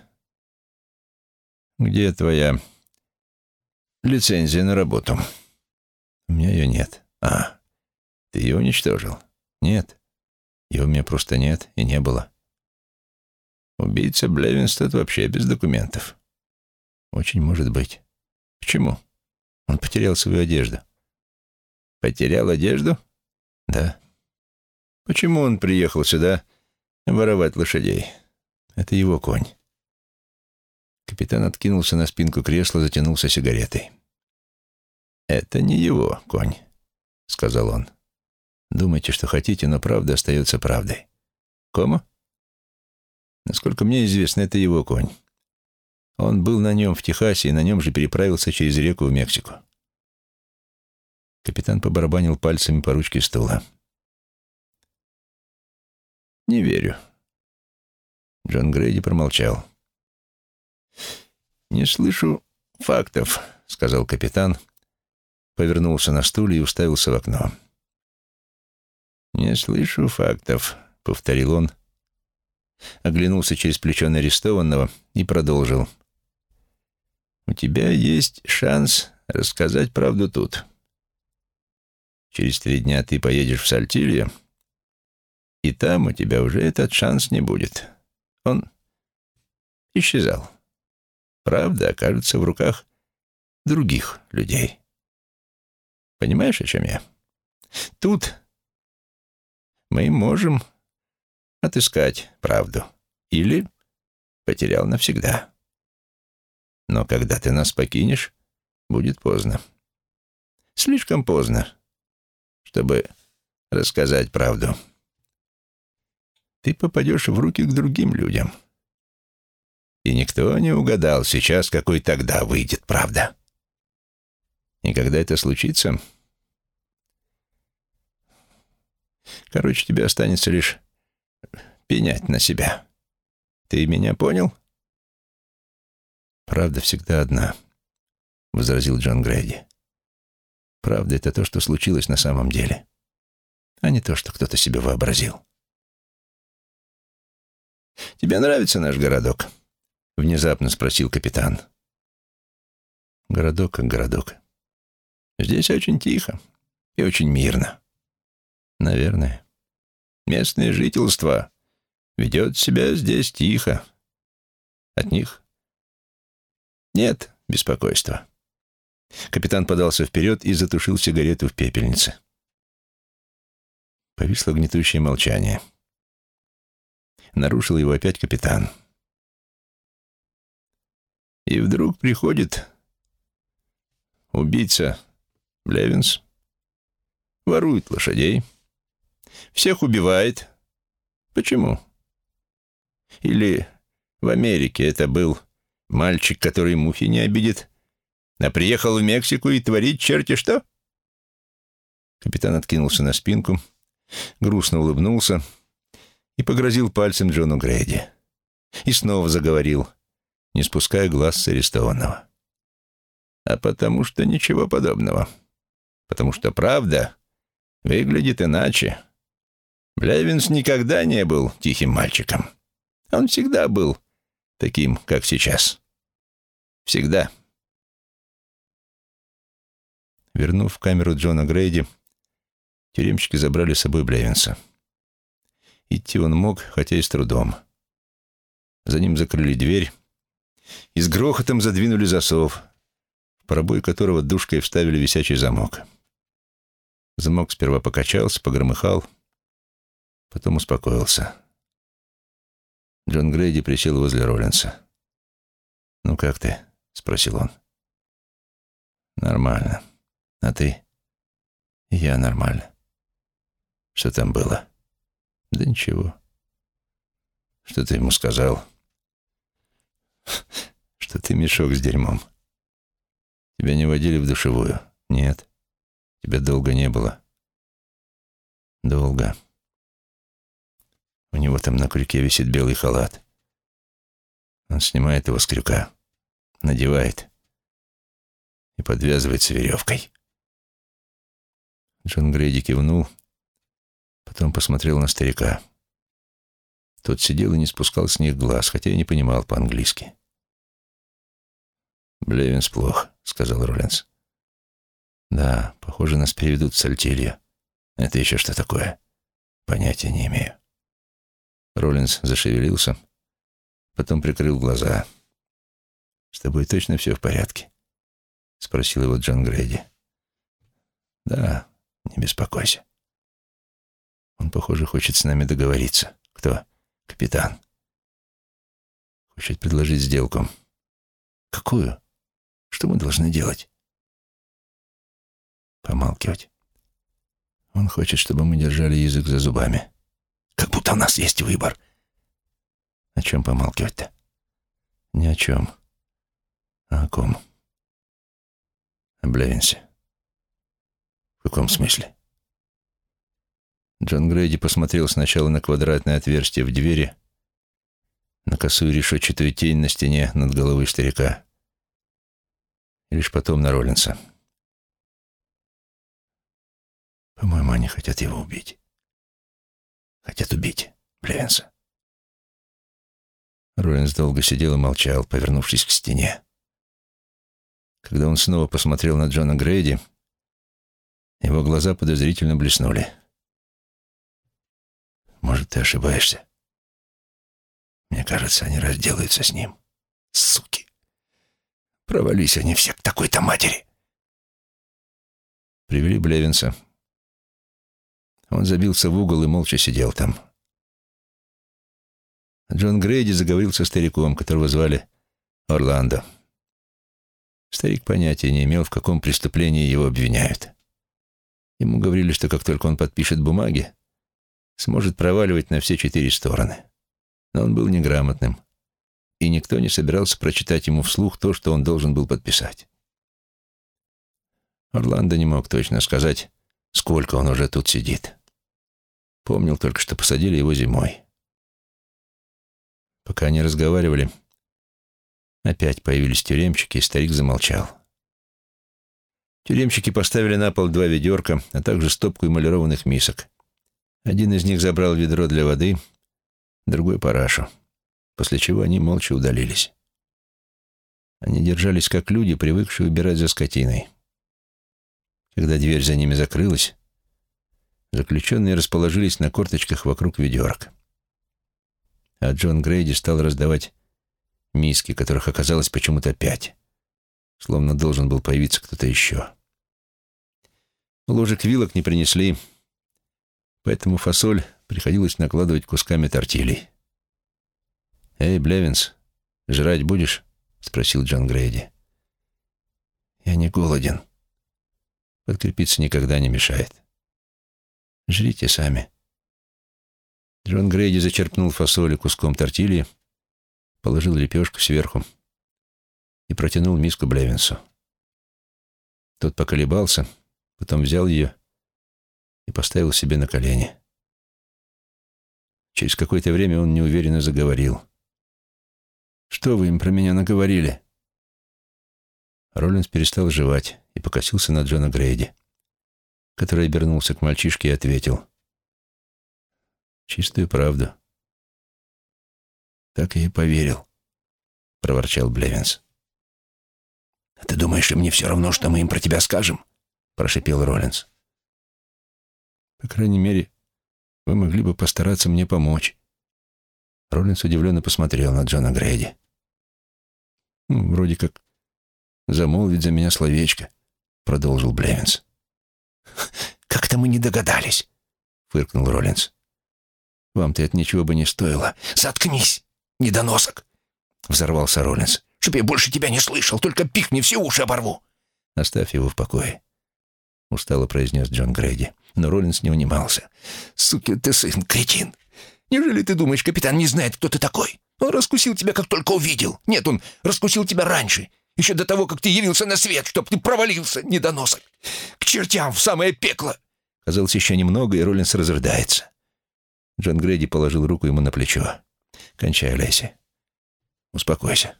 «Где твоя лицензия на работу?» «У меня ее нет». «А, ты ее уничтожил?» «Нет, ее у меня просто нет и не было». «Убийца Блевинстед вообще без документов». «Очень может быть». «Почему?» «Он потерял свою одежду». «Потерял одежду?» «Да». Почему он приехал сюда воровать лошадей. Это его конь. Капитан откинулся на спинку кресла, затянулся сигаретой. «Это не его конь», — сказал он. «Думайте, что хотите, но правда остается правдой». «Кому?» «Насколько мне известно, это его конь. Он был на нем в Техасе и на нем же переправился через реку в Мексику». Капитан побарабанил пальцами по ручке стула. «Не верю». Джон Грейди промолчал. «Не слышу фактов», — сказал капитан, повернулся на стуле и уставился в окно. «Не слышу фактов», — повторил он, оглянулся через плечо арестованного и продолжил. «У тебя есть шанс рассказать правду тут. Через три дня ты поедешь в Сальтилье, и там у тебя уже этот шанс не будет. Он исчезал. Правда окажется в руках других людей. Понимаешь, о чем я? Тут мы можем отыскать правду. Или потерял навсегда. Но когда ты нас покинешь, будет поздно. Слишком поздно, чтобы рассказать правду ты попадешь в руки к другим людям. И никто не угадал сейчас, какой тогда выйдет правда. И когда это случится... Короче, тебе останется лишь пенять на себя. Ты меня понял? Правда всегда одна, — возразил Джон Грейди. Правда — это то, что случилось на самом деле, а не то, что кто-то себе вообразил. «Тебе нравится наш городок?» — внезапно спросил капитан. «Городок как городок. Здесь очень тихо и очень мирно. Наверное. Местное жительство ведет себя здесь тихо. От них нет беспокойства». Капитан подался вперед и затушил сигарету в пепельнице. Повисло гнетущее молчание. Нарушил его опять капитан. И вдруг приходит убийца Левинс, ворует лошадей, всех убивает. Почему? Или в Америке это был мальчик, который мухи не обидит, а приехал в Мексику и творит черти что? Капитан откинулся на спинку, грустно улыбнулся и погрозил пальцем Джону Грейди. И снова заговорил, не спуская глаз с арестованного. А потому что ничего подобного. Потому что правда выглядит иначе. Блевинс никогда не был тихим мальчиком. Он всегда был таким, как сейчас. Всегда. Вернув камеру Джона Грейди, тюремщики забрали с собой Блевинса. Идти он мог, хотя и с трудом. За ним закрыли дверь и с грохотом задвинули засов, в пробой которого душкой вставили висячий замок. Замок сперва покачался, погромыхал, потом успокоился. Джон Грейди присел возле Роллинса. «Ну как ты?» — спросил он. «Нормально. А ты?» «Я нормально. Что там было?» Да ничего. Что ты ему сказал? Что ты мешок с дерьмом. Тебя не водили в душевую? Нет. Тебя долго не было. Долго. У него там на крюке висит белый халат. Он снимает его с крюка, надевает и подвязывается веревкой. Джон Грейди кивнул Потом посмотрел на старика. Тот сидел и не спускал с них глаз, хотя и не понимал по-английски. «Блевинс плох», — сказал Роллинс. «Да, похоже, нас переведут в Сальтилью. Это еще что такое? Понятия не имею». Роллинс зашевелился, потом прикрыл глаза. «С тобой точно все в порядке?» — спросил его Джон Грейди. «Да, не беспокойся». Он, похоже, хочет с нами договориться. Кто? капитан. Хочет предложить сделку. Какую? Что мы должны делать? Помалкивать. Он хочет, чтобы мы держали язык за зубами. Как будто у нас есть выбор. О чем помалкивать-то? Ни о чем. О ком? О Блевинсе. В каком смысле? Джон Грейди посмотрел сначала на квадратное отверстие в двери, на косую решетчатую тень на стене над головой старика, и лишь потом на Роллинса. По-моему, они хотят его убить. Хотят убить Блевинса. Роллинс долго сидел и молчал, повернувшись к стене. Когда он снова посмотрел на Джона Грейди, его глаза подозрительно блеснули. «Может, ты ошибаешься? Мне кажется, они разделаются с ним. Суки! Провались они все к такой-то матери!» Привели Блевинса. Он забился в угол и молча сидел там. Джон Грейди заговорил со стариком, которого звали Орландо. Старик понятия не имел, в каком преступлении его обвиняют. Ему говорили, что как только он подпишет бумаги, сможет проваливать на все четыре стороны. Но он был неграмотным, и никто не собирался прочитать ему вслух то, что он должен был подписать. Орландо не мог точно сказать, сколько он уже тут сидит. Помнил только, что посадили его зимой. Пока они разговаривали, опять появились тюремщики, и старик замолчал. Тюремщики поставили на пол два ведерка, а также стопку эмалированных мисок. Один из них забрал ведро для воды, другой — парашу, после чего они молча удалились. Они держались как люди, привыкшие убирать за скотиной. Когда дверь за ними закрылась, заключенные расположились на корточках вокруг ведерок. А Джон Грейди стал раздавать миски, которых оказалось почему-то пять, словно должен был появиться кто-то еще. Ложек вилок не принесли, поэтому фасоль приходилось накладывать кусками тортилей. «Эй, Блевинс, жрать будешь?» — спросил Джон Грейди. «Я не голоден. Подкрепиться никогда не мешает. Жрите сами». Джон Грейди зачерпнул фасоли куском тортильи, положил лепешку сверху и протянул миску Блевинсу. Тот поколебался, потом взял ее и поставил себе на колени. Через какое-то время он неуверенно заговорил. «Что вы им про меня наговорили?» Роллинс перестал жевать и покосился на Джона Грейди, который обернулся к мальчишке и ответил. «Чистую правду». «Так я и поверил», — проворчал Блевинс. «А ты думаешь, им не все равно, что мы им про тебя скажем?» — прошипел Роллинс. «По крайней мере, вы могли бы постараться мне помочь». Роллинс удивленно посмотрел на Джона Грейди. «Ну, вроде как замолвить за меня словечко», — продолжил Блевинс. «Как-то мы не догадались», — фыркнул Роллинс. «Вам-то это ничего бы не стоило. Заткнись, недоносок!» — взорвался Роллинс. «Чтоб я больше тебя не слышал, только пикни, все уши оборву!» «Оставь его в покое», — устало произнес Джон Грейди. Но Роллинс не унимался. «Сукин ты сын, кретин! Неужели ты думаешь, капитан не знает, кто ты такой? Он раскусил тебя, как только увидел. Нет, он раскусил тебя раньше, еще до того, как ты явился на свет, чтоб ты провалился, недоносок. К чертям, в самое пекло!» Казалось, еще немного, и Роллинс разрыдается. Джон Грейди положил руку ему на плечо. «Кончай, Лэйси. Успокойся».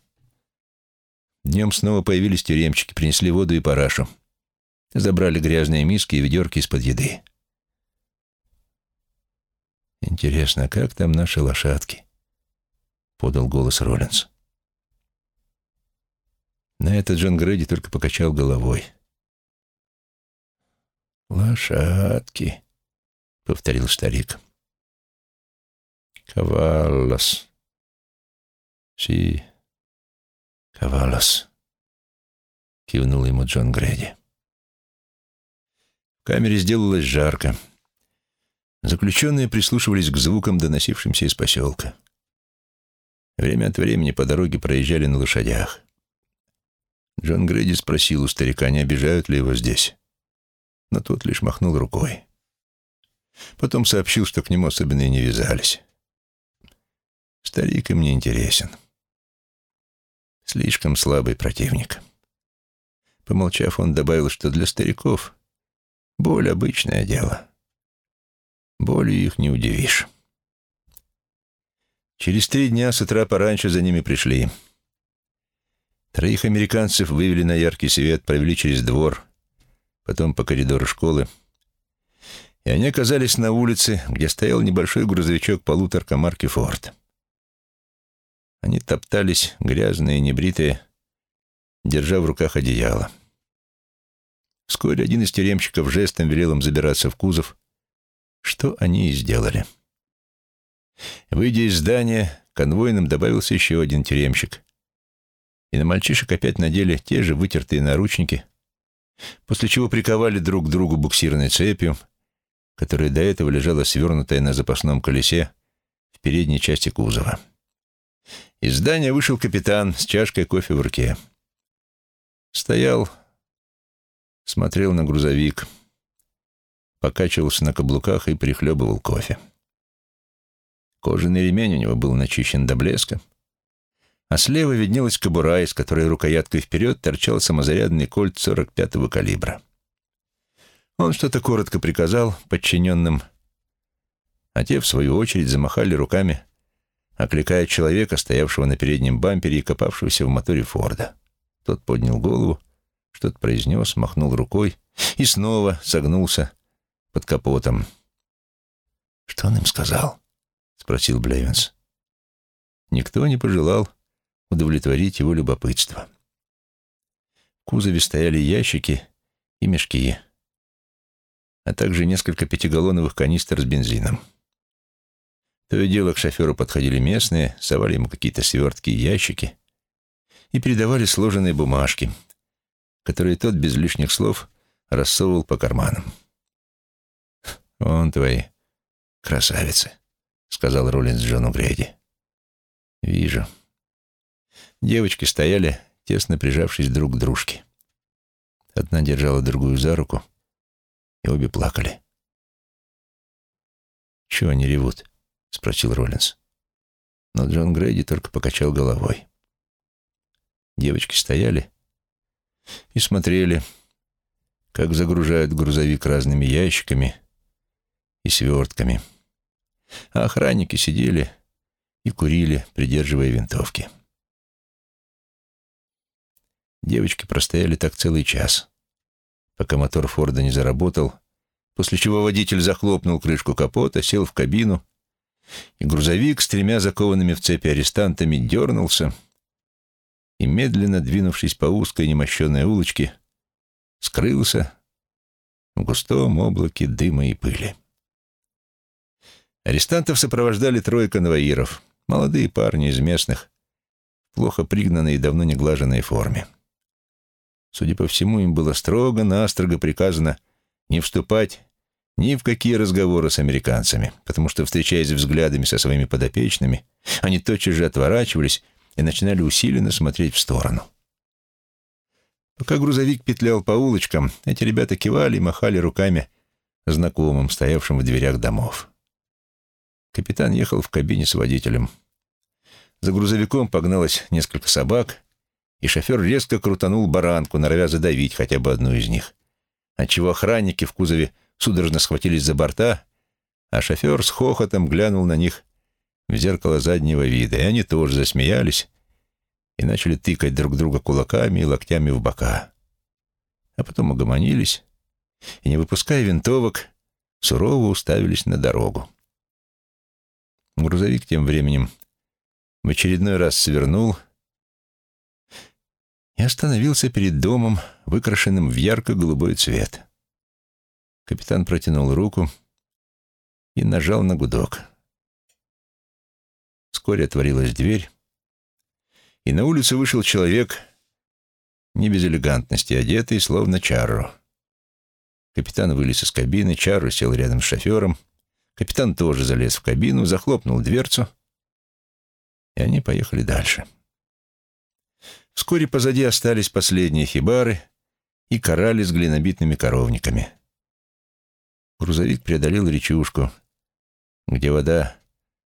Днем снова появились тюремщики, принесли воду и парашу. Забрали грязные миски и ведерки из-под еды. «Интересно, как там наши лошадки?» — подал голос Роллинс. На это Джон Грэди только покачал головой. «Лошадки», — повторил старик. «Каваллос. Си, каваллос», — кивнул ему Джон Грэди. В камере сделалось жарко. Заключенные прислушивались к звукам, доносившимся из поселка. Время от времени по дороге проезжали на лошадях. Джон Грейди спросил у старика, не обижают ли его здесь. Но тот лишь махнул рукой. Потом сообщил, что к нему особенно и не вязались. Старик им не интересен. Слишком слабый противник. Помолчав, он добавил, что для стариков боль — обычное дело. Болью их не удивишь. Через три дня с утра пораньше за ними пришли. Троих американцев вывели на яркий свет, провели через двор, потом по коридору школы. И они оказались на улице, где стоял небольшой грузовичок-полуторка марки «Форд». Они топтались, грязные, небритые, держа в руках одеяло. Вскоре один из тюремщиков жестом велел им забираться в кузов, что они и сделали. Выйдя из здания, конвойным добавился еще один тюремщик. И на мальчишек опять надели те же вытертые наручники, после чего приковали друг к другу буксирной цепью, которая до этого лежала свернутая на запасном колесе в передней части кузова. Из здания вышел капитан с чашкой кофе в руке. Стоял, смотрел на грузовик, покачивался на каблуках и прихлебывал кофе. Кожаный ремень у него был начищен до блеска, а слева виднелась кобура, из которой рукояткой вперед торчал самозарядный кольт 45-го калибра. Он что-то коротко приказал подчиненным, а те, в свою очередь, замахали руками, окликая человека, стоявшего на переднем бампере и копавшегося в моторе Форда. Тот поднял голову, что-то произнес, махнул рукой и снова согнулся под капотом. «Что он им сказал?» — спросил Блевинс. Никто не пожелал удовлетворить его любопытство. В кузове стояли ящики и мешки, а также несколько пятигаллоновых канистр с бензином. То и дело к шоферу подходили местные, совали ему какие-то свертки и ящики и передавали сложенные бумажки, которые тот без лишних слов рассовывал по карманам. «Вон твои красавицы», — сказал Роллинс Джону Грейди. «Вижу». Девочки стояли, тесно прижавшись друг к дружке. Одна держала другую за руку, и обе плакали. «Чего они ревут?» — спросил Роллинс. Но Джон Грейди только покачал головой. Девочки стояли и смотрели, как загружают грузовик разными ящиками и свертками. А охранники сидели и курили, придерживая винтовки. Девочки простояли так целый час, пока мотор Форда не заработал, после чего водитель захлопнул крышку капота, сел в кабину, и грузовик с тремя закованными в цепи арестантами дернулся и, медленно двинувшись по узкой немощенной улочке, скрылся в густом облаке дыма и пыли. Арестантов сопровождали трое конвоиров, молодые парни из местных, плохо пригнанной и давно не глаженной форме. Судя по всему, им было строго-настрого приказано не вступать ни в какие разговоры с американцами, потому что, встречаясь взглядами со своими подопечными, они тотчас же отворачивались и начинали усиленно смотреть в сторону. Пока грузовик петлял по улочкам, эти ребята кивали и махали руками знакомым, стоявшим в дверях домов. Капитан ехал в кабине с водителем. За грузовиком погналось несколько собак, и шофер резко крутанул баранку, норовя задавить хотя бы одну из них, отчего охранники в кузове судорожно схватились за борта, а шофер с хохотом глянул на них в зеркало заднего вида, и они тоже засмеялись и начали тыкать друг друга кулаками и локтями в бока. А потом угомонились и, не выпуская винтовок, сурово уставились на дорогу. Грузовик тем временем в очередной раз свернул — и остановился перед домом, выкрашенным в ярко-голубой цвет. Капитан протянул руку и нажал на гудок. Вскоре отворилась дверь, и на улицу вышел человек, не без элегантности одетый, словно Чарро. Капитан вылез из кабины, Чарро сел рядом с шофером. Капитан тоже залез в кабину, захлопнул дверцу и они поехали дальше. Вскоре позади остались последние хибары и корали с глинобитными коровниками. Грузовик преодолел речушку, где вода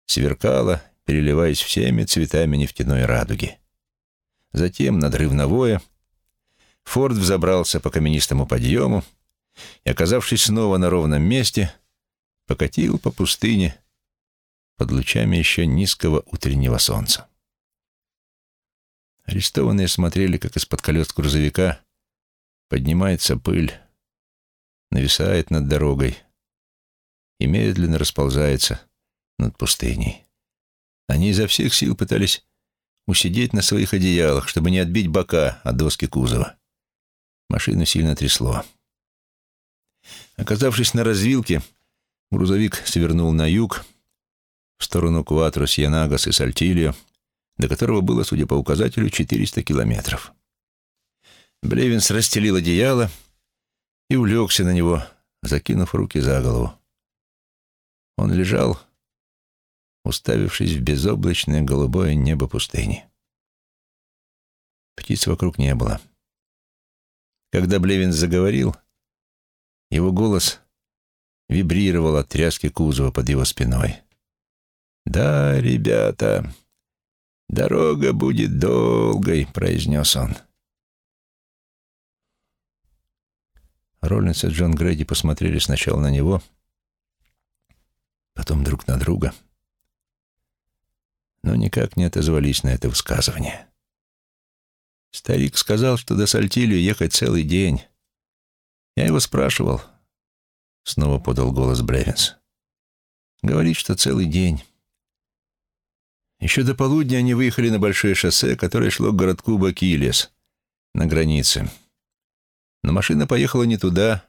сверкала, переливаясь всеми цветами нефтяной радуги. Затем, надрывно воя, Форд взобрался по каменистому подъему и, оказавшись снова на ровном месте, покатил по пустыне под лучами еще низкого утреннего солнца. Арестованные смотрели, как из-под колес грузовика поднимается пыль, нависает над дорогой и медленно расползается над пустыней. Они изо всех сил пытались усидеть на своих одеялах, чтобы не отбить бока от доски кузова. Машину сильно трясло. Оказавшись на развилке, грузовик свернул на юг, в сторону Куатрос, Янагас и Сальтилио, до которого было, судя по указателю, 400 километров. Блевинс расстелил одеяло и улегся на него, закинув руки за голову. Он лежал, уставившись в безоблачное голубое небо пустыни. Птиц вокруг не было. Когда Блевинс заговорил, его голос вибрировал от тряски кузова под его спиной. «Да, ребята, дорога будет долгой», — произнес он. Роллинс и Джон Грэди посмотрели сначала на него, потом друг на друга, но никак не отозвались на это высказывание. Старик сказал, что до Сальтилию ехать целый день. Я его спрашивал. Снова подал голос Бревенс. Говорит, что целый день. Еще до полудня они выехали на большое шоссе, которое шло к городку Бакилес, на границе. Но машина поехала не туда,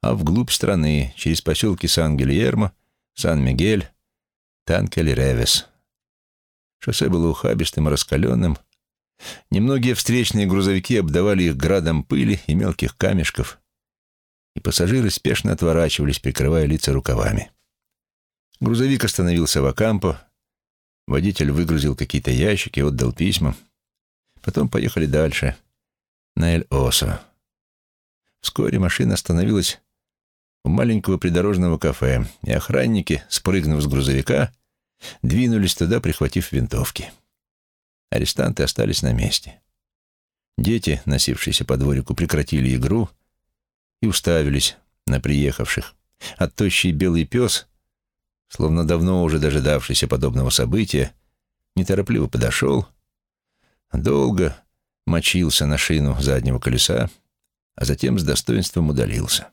а вглубь страны, через поселки Сан-Гильермо, Сан-Мигель, Танкель-Ревес. Шоссе было ухабистым и раскаленным. Немногие встречные грузовики обдавали их градом пыли и мелких камешков, и пассажиры спешно отворачивались, прикрывая лица рукавами. Грузовик остановился в Акампо, водитель выгрузил какие-то ящики, отдал письма. Потом поехали дальше, на Эль-Осо. Вскоре машина остановилась у маленького придорожного кафе, и охранники, спрыгнув с грузовика, двинулись туда, прихватив винтовки. Арестанты остались на месте. Дети, носившиеся по дворику, прекратили игру и уставились на приехавших. А тощий белый пес, словно давно уже дожидавшийся подобного события, неторопливо подошел, долго мочился на шину заднего колеса, а затем с достоинством удалился.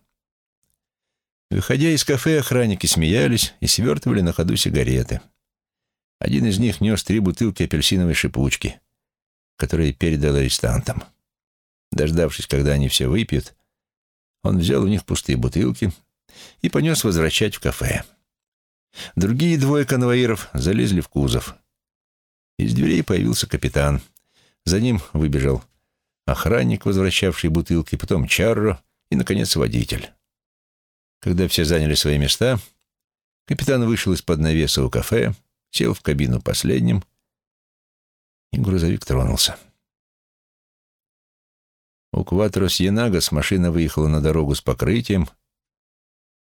Выходя из кафе, охранники смеялись и свертывали на ходу сигареты. Один из них нес три бутылки апельсиновой шипучки, которые передал арестантам. Дождавшись, когда они все выпьют, он взял у них пустые бутылки и понес возвращать в кафе. Другие двое конвоиров залезли в кузов. Из дверей появился капитан. За ним выбежал охранник, возвращавший бутылки, потом Чарро и, наконец, водитель. Когда все заняли свои места, капитан вышел из-под навеса у кафе, сел в кабину последним, и грузовик тронулся. У Кватрос-Янагас машина выехала на дорогу с покрытием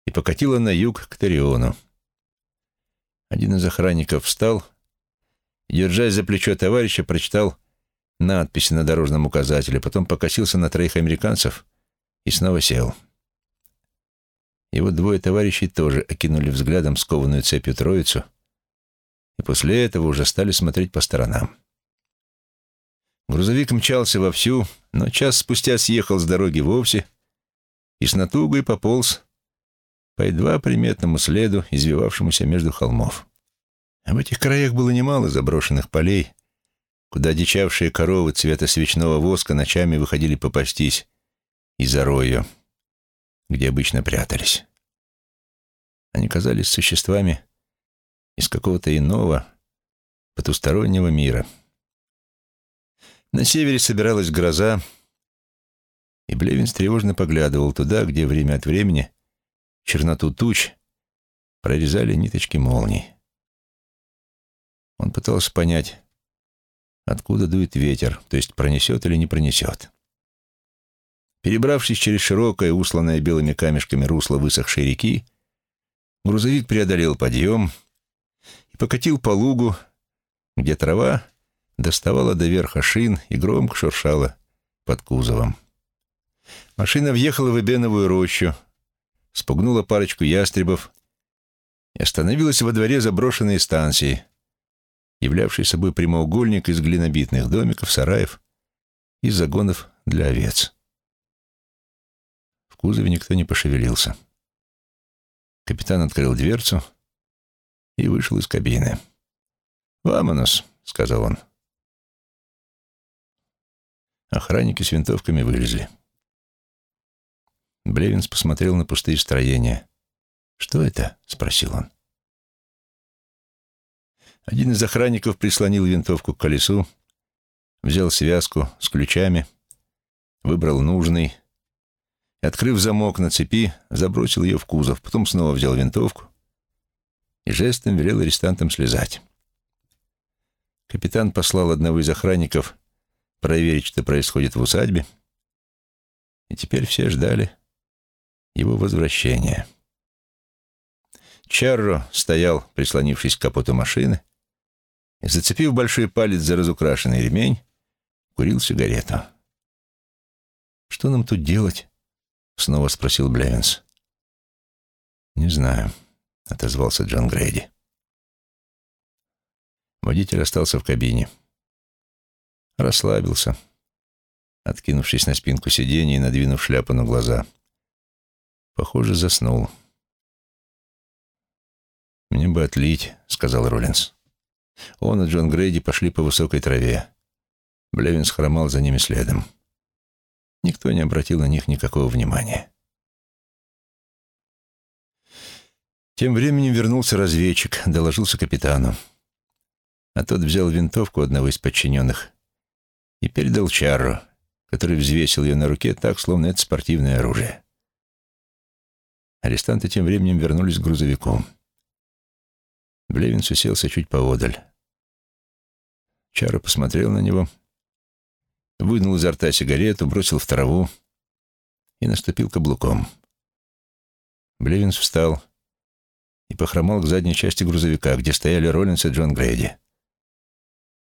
и покатила на юг к Тариону. Один из охранников встал и, держась за плечо товарища, прочитал надписи на дорожном указателе, потом покосился на троих американцев и снова сел. Его двое товарищей тоже окинули взглядом скованную цепью троицу — и после этого уже стали смотреть по сторонам. Грузовик мчался вовсю, но час спустя съехал с дороги вовсе и с натугой пополз по едва приметному следу, извивавшемуся между холмов. А в этих краях было немало заброшенных полей, куда дичавшие коровы цвета свечного воска ночами выходили попастись из-за рою, где обычно прятались. Они казались существами, из какого-то иного, потустороннего мира. На севере собиралась гроза, и Блевин тревожно поглядывал туда, где время от времени черноту туч прорезали ниточки молний. Он пытался понять, откуда дует ветер, то есть пронесет или не пронесет. Перебравшись через широкое, усланное белыми камешками русло высохшей реки, грузовик преодолел подъем и покатил по лугу, где трава доставала до верха шин и громко шуршала под кузовом. Машина въехала в эбеновую рощу, спугнула парочку ястребов и остановилась во дворе заброшенной станции, являвшей собой прямоугольник из глинобитных домиков, сараев и загонов для овец кузове никто не пошевелился. Капитан открыл дверцу и вышел из кабины. «Вамонос», — сказал он. Охранники с винтовками вылезли. Блевинс посмотрел на пустые строения. «Что это?» — спросил он. Один из охранников прислонил винтовку к колесу, взял связку с ключами, выбрал нужный открыв замок на цепи, забросил ее в кузов, потом снова взял винтовку и жестом велел арестантам слезать. Капитан послал одного из охранников проверить, что происходит в усадьбе, и теперь все ждали его возвращения. Чарро стоял, прислонившись к капоту машины, и, зацепив большой палец за разукрашенный ремень, курил сигарету. «Что нам тут делать?» Снова спросил Блевинс. «Не знаю», — отозвался Джон Грейди. Водитель остался в кабине. Расслабился, откинувшись на спинку сиденья и надвинув шляпу на глаза. Похоже, заснул. «Мне бы отлить», — сказал Роллинс. Он и Джон Грейди пошли по высокой траве. Блевинс хромал за ними следом. Никто не обратил на них никакого внимания. Тем временем вернулся разведчик, доложился капитану. А тот взял винтовку одного из подчиненных и передал Чарру, который взвесил ее на руке так, словно это спортивное оружие. Арестанты тем временем вернулись к грузовику. Блевинс уселся чуть поодаль. Чарро посмотрел на него — вынул изо рта сигарету, бросил в траву и наступил каблуком. Блевинс встал и похромал к задней части грузовика, где стояли Роллинс и Джон Грейди.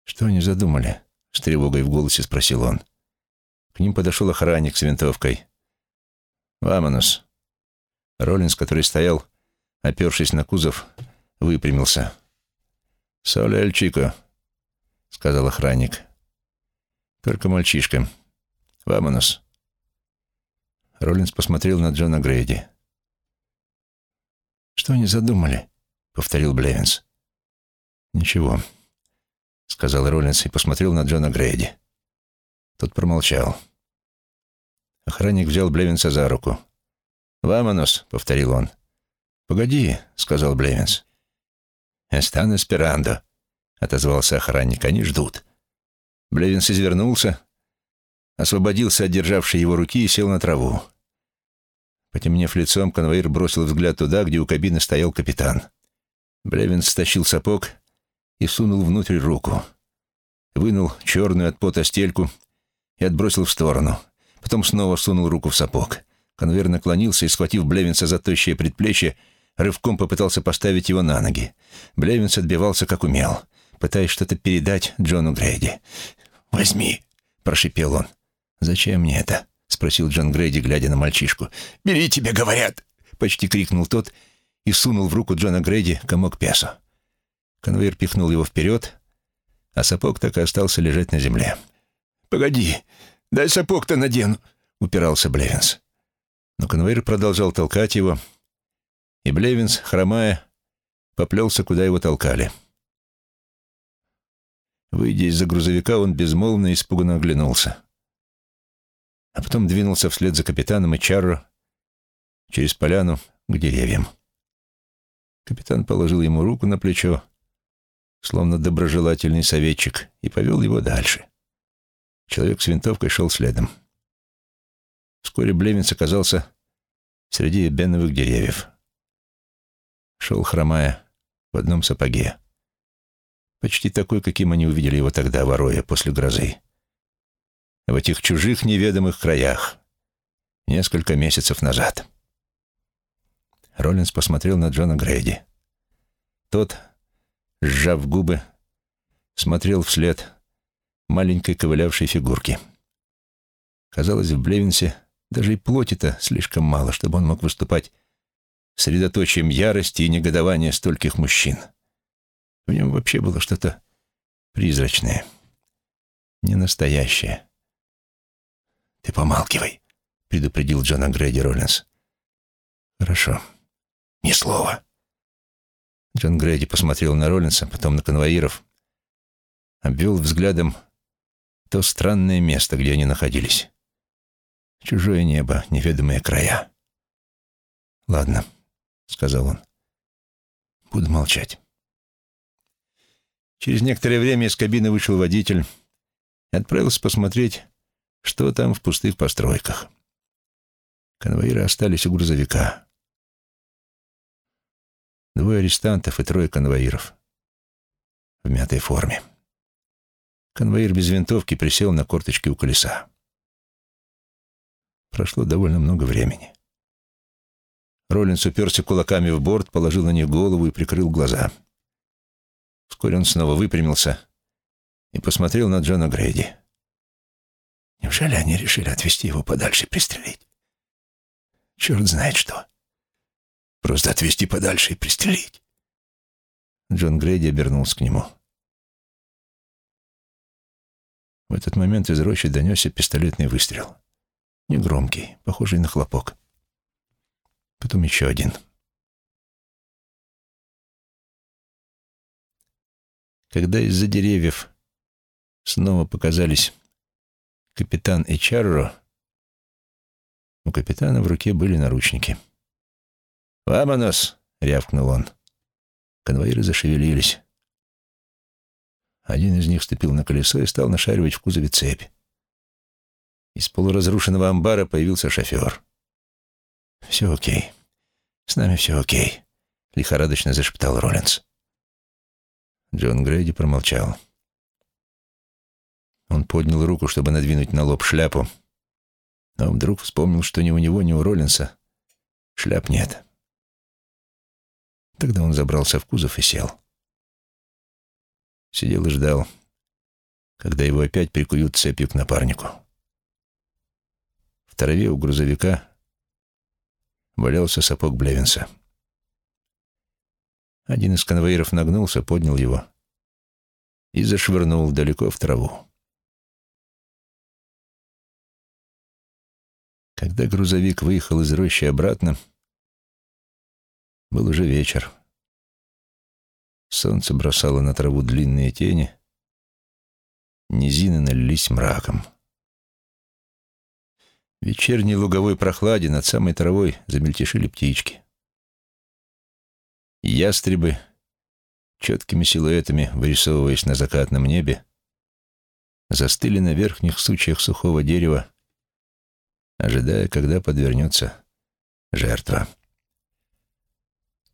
«Что они задумали?» — с тревогой в голосе спросил он. К ним подошел охранник с винтовкой. «Вамонос». Роллинс, который стоял, опершись на кузов, выпрямился. «Соле Эль Чико», — сказал охранник. Только мальчишка. Вамонос. Роллинс посмотрел на Джона Грейди. «Что они задумали?» — повторил Блевинс. «Ничего», — сказал Роллинс и посмотрел на Джона Грейди. Тот промолчал. Охранник взял Блевинса за руку. «Вамонос», — повторил он. «Погоди», — сказал Блевинс. «Эстан эсперандо», — отозвался охранник. «Они ждут». Блевинс извернулся, освободился от державшей его руки и сел на траву. Потемнев лицом, конвоир бросил взгляд туда, где у кабины стоял капитан. Блевинс стащил сапог и сунул внутрь руку. Вынул черную от пота стельку и отбросил в сторону. Потом снова сунул руку в сапог. Конвейер наклонился и, схватив Блевинса за тощее предплечье, рывком попытался поставить его на ноги. Блевинс отбивался, как умел, пытаясь что-то передать Джону Грейди. «Возьми», — прошипел он. «Зачем мне это?» — спросил Джон Грейди, глядя на мальчишку. «Бери, тебе говорят!» — почти крикнул тот и сунул в руку Джона Грейди комок песо. Конвейер пихнул его вперед, а сапог так и остался лежать на земле. «Погоди, дай сапог-то надену!» — упирался Блевинс. Но конвейер продолжал толкать его, и Блевинс, хромая, поплелся, куда его толкали. Выйдя из-за грузовика, он безмолвно и испуганно оглянулся. А потом двинулся вслед за капитаном и Чарро через поляну к деревьям. Капитан положил ему руку на плечо, словно доброжелательный советчик, и повел его дальше. Человек с винтовкой шел следом. Вскоре Блевинс оказался среди беновых деревьев. Шел, хромая, в одном сапоге. Почти такой, каким они увидели его тогда, воруя после грозы. В этих чужих неведомых краях. Несколько месяцев назад. Роллинс посмотрел на Джона Грейди. Тот, сжав губы, смотрел вслед маленькой ковылявшей фигурки. Казалось, в Блевинсе даже и плоти-то слишком мало, чтобы он мог выступать средоточием ярости и негодования стольких мужчин. В нем вообще было что-то призрачное, ненастоящее. «Ты помалкивай», — предупредил Джона Грейди Роллинс. «Хорошо. Ни слова». Джон Грейди посмотрел на Роллинса, потом на конвоиров, обвел взглядом то странное место, где они находились. Чужое небо, неведомые края. «Ладно», — сказал он, — «буду молчать». Через некоторое время из кабины вышел водитель и отправился посмотреть, что там в пустых постройках. Конвоиры остались у грузовика. Двое арестантов и трое конвоиров в мятой форме. Конвоир без винтовки присел на корточки у колеса. Прошло довольно много времени. Роллинс уперся кулаками в борт, положил на них голову и прикрыл глаза. Вскоре он снова выпрямился и посмотрел на Джона Грейди. Неужели они решили отвезти его подальше и пристрелить? Черт знает что. Просто отвезти подальше и пристрелить. Джон Грейди обернулся к нему. В этот момент из рощи донесся пистолетный выстрел. Негромкий, похожий на хлопок. Потом еще один. Когда из-за деревьев снова показались капитан и Чарро, у капитана в руке были наручники. «Вамонос!» — рявкнул он. Конвоиры зашевелились. Один из них ступил на колесо и стал нашаривать в кузове цепь. Из полуразрушенного амбара появился шофер. «Все окей. С нами все окей», — лихорадочно зашептал Роллинс. Джон Грейди промолчал. Он поднял руку, чтобы надвинуть на лоб шляпу, но вдруг вспомнил, что ни у него, ни у Роллинса шляп нет. Тогда он забрался в кузов и сел. Сидел и ждал, когда его опять прикуют цепью к напарнику. В траве у грузовика валялся сапог Блевинса. Один из конвоиров нагнулся, поднял его и зашвырнул далеко в траву. Когда грузовик выехал из рощи обратно, был уже вечер. Солнце бросало на траву длинные тени, низины налились мраком. В вечерней луговой прохладе над самой травой замельтешили птички. Ястребы, четкими силуэтами вырисовываясь на закатном небе, застыли на верхних сучьях сухого дерева, ожидая, когда подвернется жертва.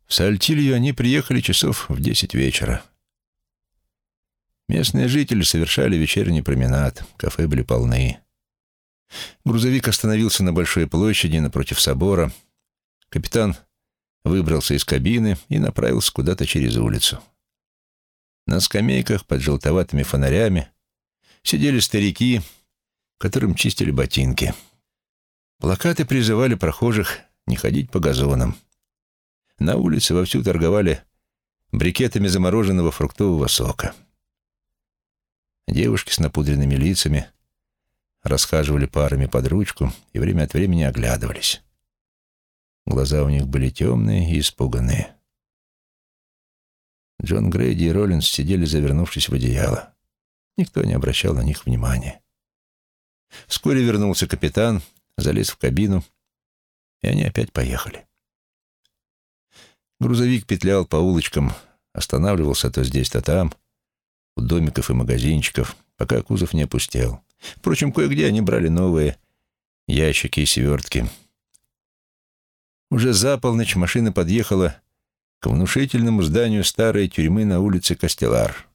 В Сальтилью они приехали часов в десять вечера. Местные жители совершали вечерний променад, кафе были полны. Грузовик остановился на большой площади напротив собора. Капитан выбрался из кабины и направился куда-то через улицу. На скамейках под желтоватыми фонарями сидели старики, которым чистили ботинки. Плакаты призывали прохожих не ходить по газонам. На улице вовсю торговали брикетами замороженного фруктового сока. Девушки с напудренными лицами расхаживали парами под ручку и время от времени оглядывались. Глаза у них были темные и испуганные. Джон Грейди и Роллинс сидели, завернувшись в одеяло. Никто не обращал на них внимания. Вскоре вернулся капитан, залез в кабину, и они опять поехали. Грузовик петлял по улочкам, останавливался то здесь, то там, у домиков и магазинчиков, пока кузов не опустел. Впрочем, кое-где они брали новые ящики и свертки. Уже за полночь машина подъехала к внушительному зданию старой тюрьмы на улице Костелар.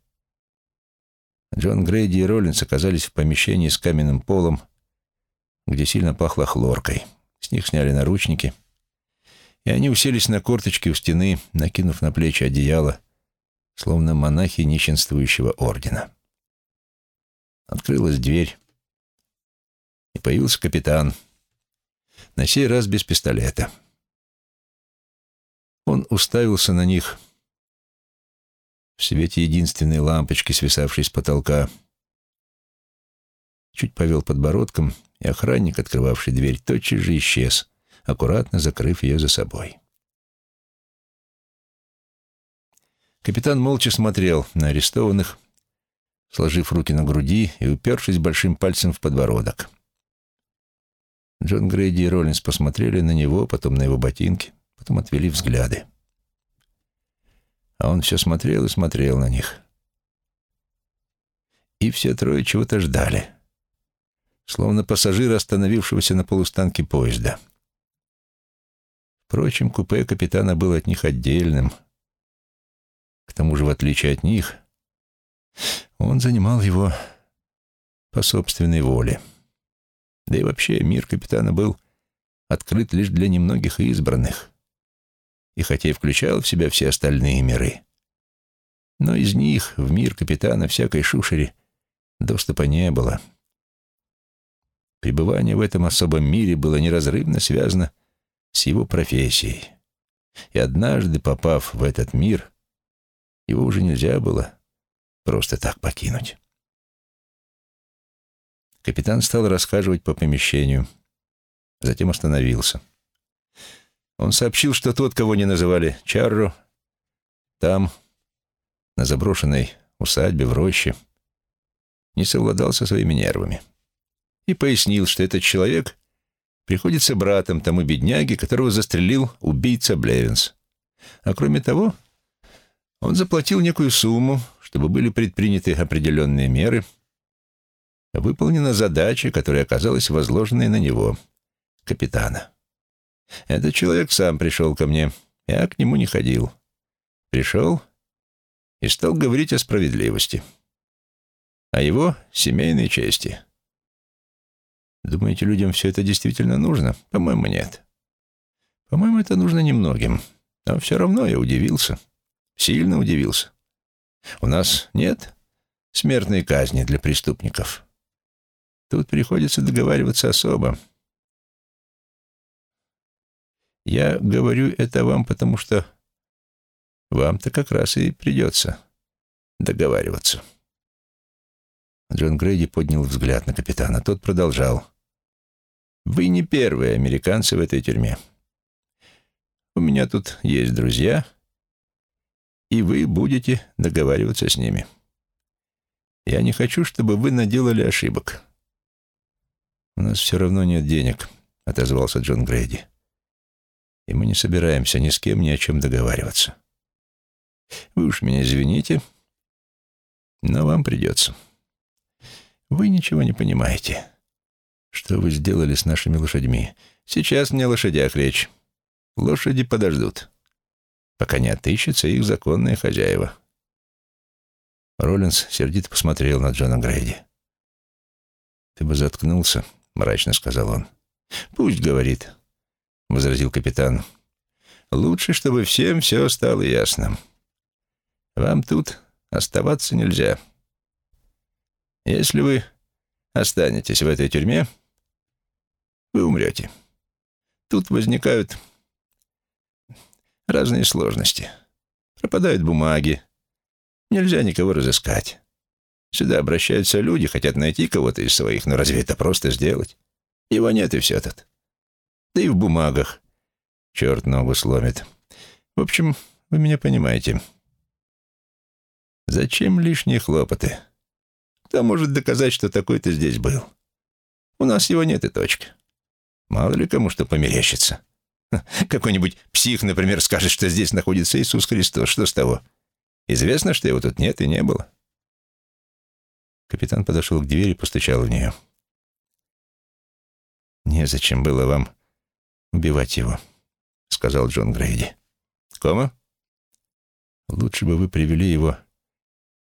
Джон Грейди и Роллинс оказались в помещении с каменным полом, где сильно пахло хлоркой. С них сняли наручники, и они уселись на корточки у стены, накинув на плечи одеяло, словно монахи нищенствующего ордена. Открылась дверь, и появился капитан, на сей раз без пистолета. Он уставился на них в свете единственной лампочки, свисавшей с потолка, чуть повел подбородком, и охранник, открывавший дверь, тотчас же исчез, аккуратно закрыв ее за собой. Капитан молча смотрел на арестованных, сложив руки на груди и упершись большим пальцем в подбородок. Джон Грейди и Роллинс посмотрели на него, потом на его ботинки, потом отвели взгляды. А он все смотрел и смотрел на них. И все трое чего-то ждали, словно пассажир, остановившегося на полустанке поезда. Впрочем, купе капитана было от них отдельным. К тому же, в отличие от них, он занимал его по собственной воле. Да и вообще мир капитана был открыт лишь для немногих избранных. И хотя и включал в себя все остальные миры, но из них в мир капитана всякой шушере доступа не было. Пребывание в этом особом мире было неразрывно связано с его профессией. И однажды, попав в этот мир, его уже нельзя было просто так покинуть. Капитан стал расхаживать по помещению, затем остановился. Он сообщил, что тот, кого не называли Чарро, там, на заброшенной усадьбе в роще, не совладал со своими нервами. И пояснил, что этот человек приходится братом тому бедняге, которого застрелил убийца Блевинс. А кроме того, он заплатил некую сумму, чтобы были предприняты определенные меры — выполнена задача, которая оказалась возложенной на него, капитана. Этот человек сам пришел ко мне, я к нему не ходил. Пришел и стал говорить о справедливости, о его семейной чести. Думаете, людям все это действительно нужно? По-моему, нет. По-моему, это нужно немногим. Но все равно я удивился. Сильно удивился. У нас нет смертной казни для преступников. Тут приходится договариваться особо. Я говорю это вам, потому что вам-то как раз и придется договариваться. Джон Грейди поднял взгляд на капитана. Тот продолжал. «Вы не первые американцы в этой тюрьме. У меня тут есть друзья, и вы будете договариваться с ними. Я не хочу, чтобы вы наделали ошибок. «У нас все равно нет денег», — отозвался Джон Грейди. «И мы не собираемся ни с кем ни о чем договариваться. Вы уж меня извините, но вам придется. Вы ничего не понимаете. Что вы сделали с нашими лошадьми? Сейчас не о лошадях речь. Лошади подождут, пока не отыщутся их законные хозяева». Роллинс сердито посмотрел на Джона Грейди. «Ты бы заткнулся», — мрачно сказал он. «Пусть говорит», — возразил капитан. «Лучше, чтобы всем все стало ясно. Вам тут оставаться нельзя. Если вы останетесь в этой тюрьме, вы умрете. Тут возникают разные сложности. Пропадают бумаги, нельзя никого разыскать. Сюда обращаются люди, хотят найти кого-то из своих, но разве это просто сделать? Его нет и все тут. Да и в бумагах. Черт ногу сломит. В общем, вы меня понимаете. Зачем лишние хлопоты? Кто может доказать, что такой-то здесь был? У нас его нет и точка. Мало ли кому что померещится. Какой-нибудь псих, например, скажет, что здесь находится Иисус Христос. Что с того? Известно, что его тут нет и не было. Капитан подошел к двери и постучал в нее. «Незачем было вам убивать его», — сказал Джон Грейди. «Кому?» «Лучше бы вы привели его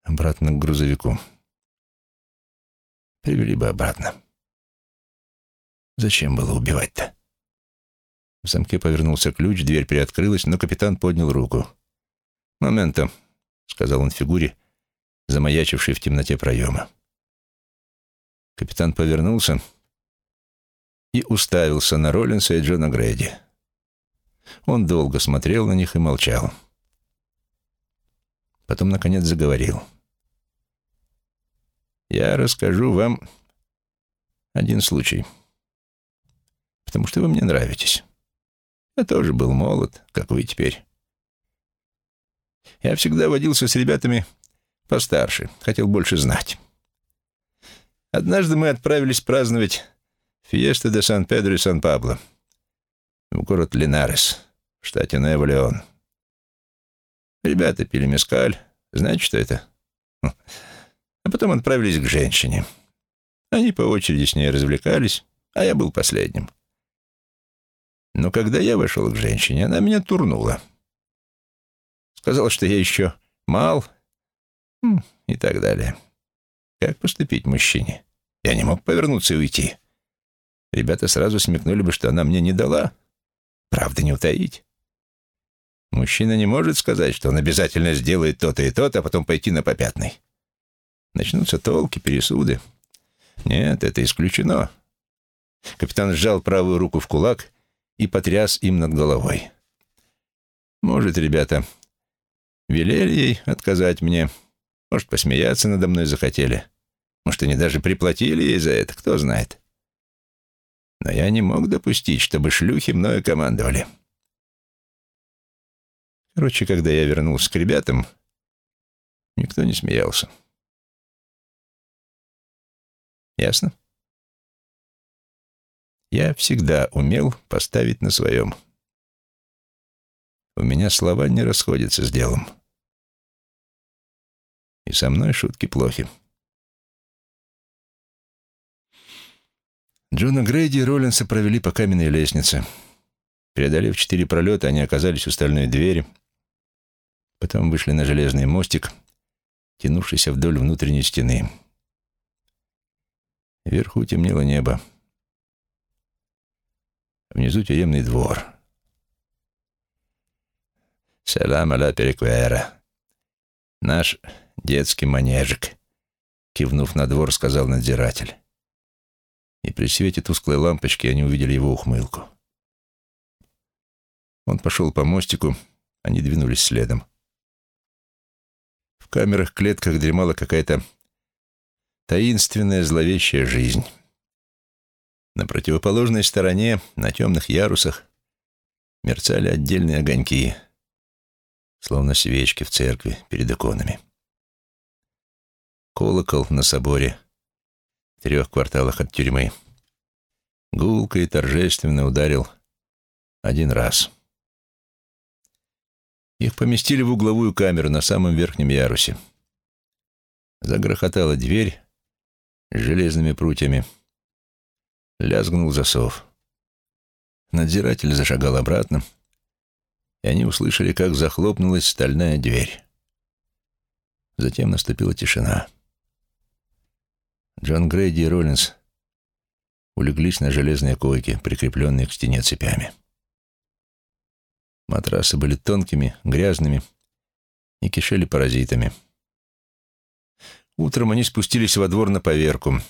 обратно к грузовику. привели бы обратно. Зачем было убивать-то? В замке повернулся ключ, дверь приоткрылась, но капитан поднял руку. «Моментом», — сказал он фигуре, замаячившей в темноте проема. Капитан повернулся и уставился на Роллинса и Джона Грейди. Он долго смотрел на них и молчал. Потом, наконец, заговорил. «Я расскажу вам один случай, потому что вы мне нравитесь. Я тоже был молод, как вы теперь. Я всегда водился с ребятами постарше, хотел больше знать. Однажды мы отправились праздновать фиеста де Сан-Педро и Сан-Пабло в город Линарес, в штате Нуэво-Леон. Ребята пили мескаль. Знаете, что это? А потом отправились к женщине. Они по очереди с ней развлекались, а я был последним. Но когда я вошел к женщине, она меня турнула. Сказала, что я еще мал и так далее. Как поступить мужчине? Я не мог повернуться и уйти. Ребята сразу смекнули бы, что она мне не дала. Правда не утаить. Мужчина не может сказать, что он обязательно сделает то-то и то-то, а потом пойти на попятный. Начнутся толки, пересуды. Нет, это исключено. Капитан сжал правую руку в кулак и потряс им над головой. Может, ребята велели ей отказать мне, может, посмеяться надо мной захотели. Может, они даже приплатили ей за это, кто знает. Но я не мог допустить, чтобы шлюхи мною командовали. Короче, когда я вернулся к ребятам, никто не смеялся. Ясно? Я всегда умел поставить на своем. У меня слова не расходятся с делом. И со мной шутки плохи. Джона Грейди и Роллинса провели по каменной лестнице. Преодолев четыре пролета, они оказались у стальной двери. Потом вышли на железный мостик, тянувшийся вдоль внутренней стены. Вверху темнело небо. Внизу тюремный двор. «Салам аля переквера. Наш детский манежик», — кивнув на двор, сказал надзиратель и при свете тусклой лампочки они увидели его ухмылку. Он пошел по мостику, они двинулись следом. В камерах-клетках дремала какая-то таинственная зловещая жизнь. На противоположной стороне, на темных ярусах, мерцали отдельные огоньки, словно свечки в церкви перед иконами. Колокол на соборе — трех кварталах от тюрьмы. Гулко и торжественно ударил один раз. Их поместили в угловую камеру на самом верхнем ярусе. Загрохотала дверь с железными прутьями. Лязгнул засов. Надзиратель зашагал обратно, и они услышали, как захлопнулась стальная дверь. Затем наступила тишина. Джон Грейди и Роллинс улеглись на железные койки, прикрепленные к стене цепями. Матрасы были тонкими, грязными и кишели паразитами. Утром они спустились во двор на поверку.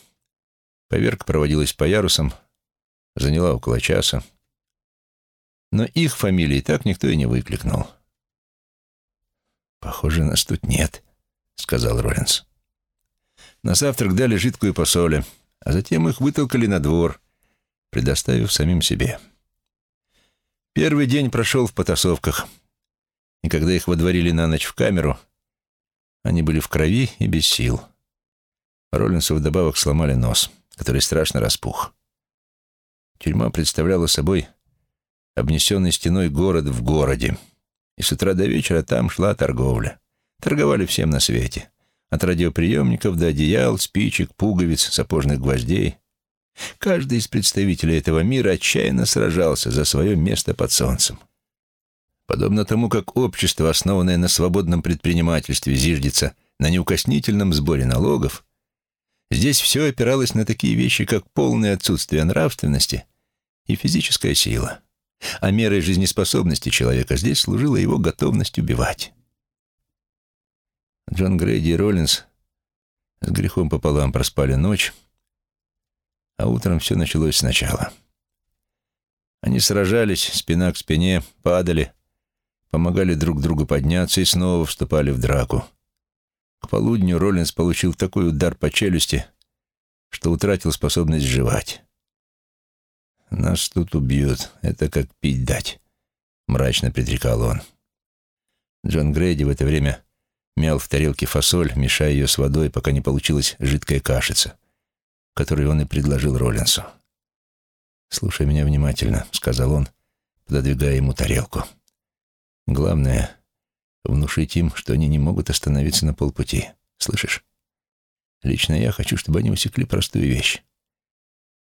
Поверка проводилась по ярусам, заняла около часа. Но их фамилии так никто и не выкликнул. «Похоже, нас тут нет», — сказал Роллинс. На завтрак дали жидкую посоле, а затем их вытолкали на двор, предоставив самим себе. Первый день прошел в потасовках, и когда их водворили на ночь в камеру, они были в крови и без сил. Роллинсу вдобавок сломали нос, который страшно распух. Тюрьма представляла собой обнесенный стеной город в городе, и с утра до вечера там шла торговля. Торговали всем на свете. От радиоприемников до одеял, спичек, пуговиц, сапожных гвоздей. Каждый из представителей этого мира отчаянно сражался за свое место под солнцем. Подобно тому, как общество, основанное на свободном предпринимательстве, зиждется на неукоснительном сборе налогов, Здесь все опиралось на такие вещи, как полное отсутствие нравственности и физическая сила. А мерой жизнеспособности человека здесь служила его готовность убивать. Джон Грейди и Роллинс с грехом пополам проспали ночь, а утром все началось сначала. Они сражались спина к спине, падали, помогали друг другу подняться и снова вступали в драку. К полудню Роллинс получил такой удар по челюсти, что утратил способность жевать. «Нас тут убьют, это как пить дать», — мрачно предрекал он. Джон Грейди в это время мял в тарелке фасоль, мешая ее с водой, пока не получилась жидкая кашица, которую он и предложил Роллинсу. «Слушай меня внимательно», — сказал он, пододвигая ему тарелку. «Главное — внушить им, что они не могут остановиться на полпути. Слышишь? Лично я хочу, чтобы они усекли простую вещь.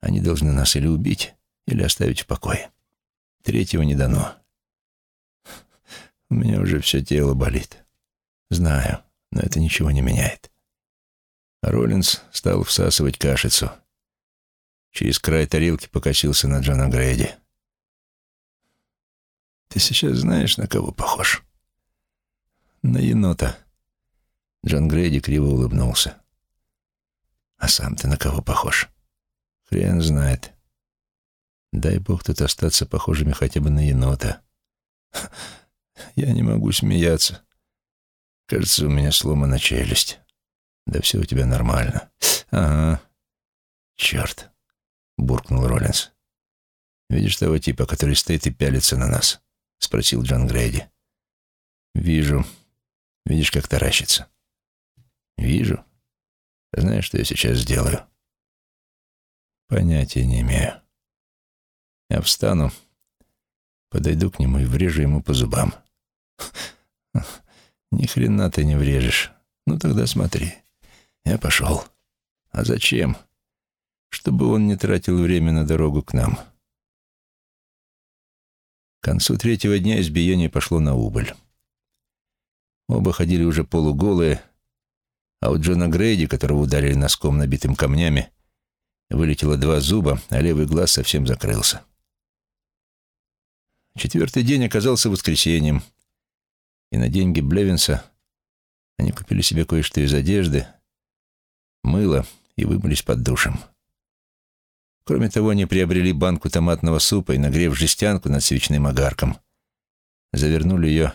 Они должны нас или убить, или оставить в покое. Третьего не дано. У меня уже все тело болит. Знаю, но это ничего не меняет. Роллинс стал всасывать кашицу. Через край тарелки покосился на Джона Грейди. «Ты сейчас знаешь, на кого похож?» «На енота». Джон Грейди криво улыбнулся. «А сам ты на кого похож?» «Хрен знает. Дай бог тут остаться похожими хотя бы на енота. Я не могу смеяться. Кажется, у меня сломана челюсть. Да все у тебя нормально. Ага. Черт буркнул Роллинс. «Видишь того типа, который стоит и пялится на нас?» — спросил Джон Грейди. «Вижу. Видишь, как таращится?» «Вижу. Знаешь, что я сейчас сделаю?» «Понятия не имею. Я встану, подойду к нему и врежу ему по зубам». «Ни хрена ты не врежешь. Ну тогда смотри. Я пошел. А зачем?» чтобы он не тратил время на дорогу к нам. К концу третьего дня избиение пошло на убыль. Оба ходили уже полуголые, а у Джона Грейди, которого ударили носком, набитым камнями, вылетело два зуба, а левый глаз совсем закрылся. Четвертый день оказался воскресеньем, и на деньги Блевинса они купили себе кое-что из одежды, мыло и вымылись под душем. Кроме того, они приобрели банку томатного супа и, нагрев жестянку над свечным огарком, завернули ее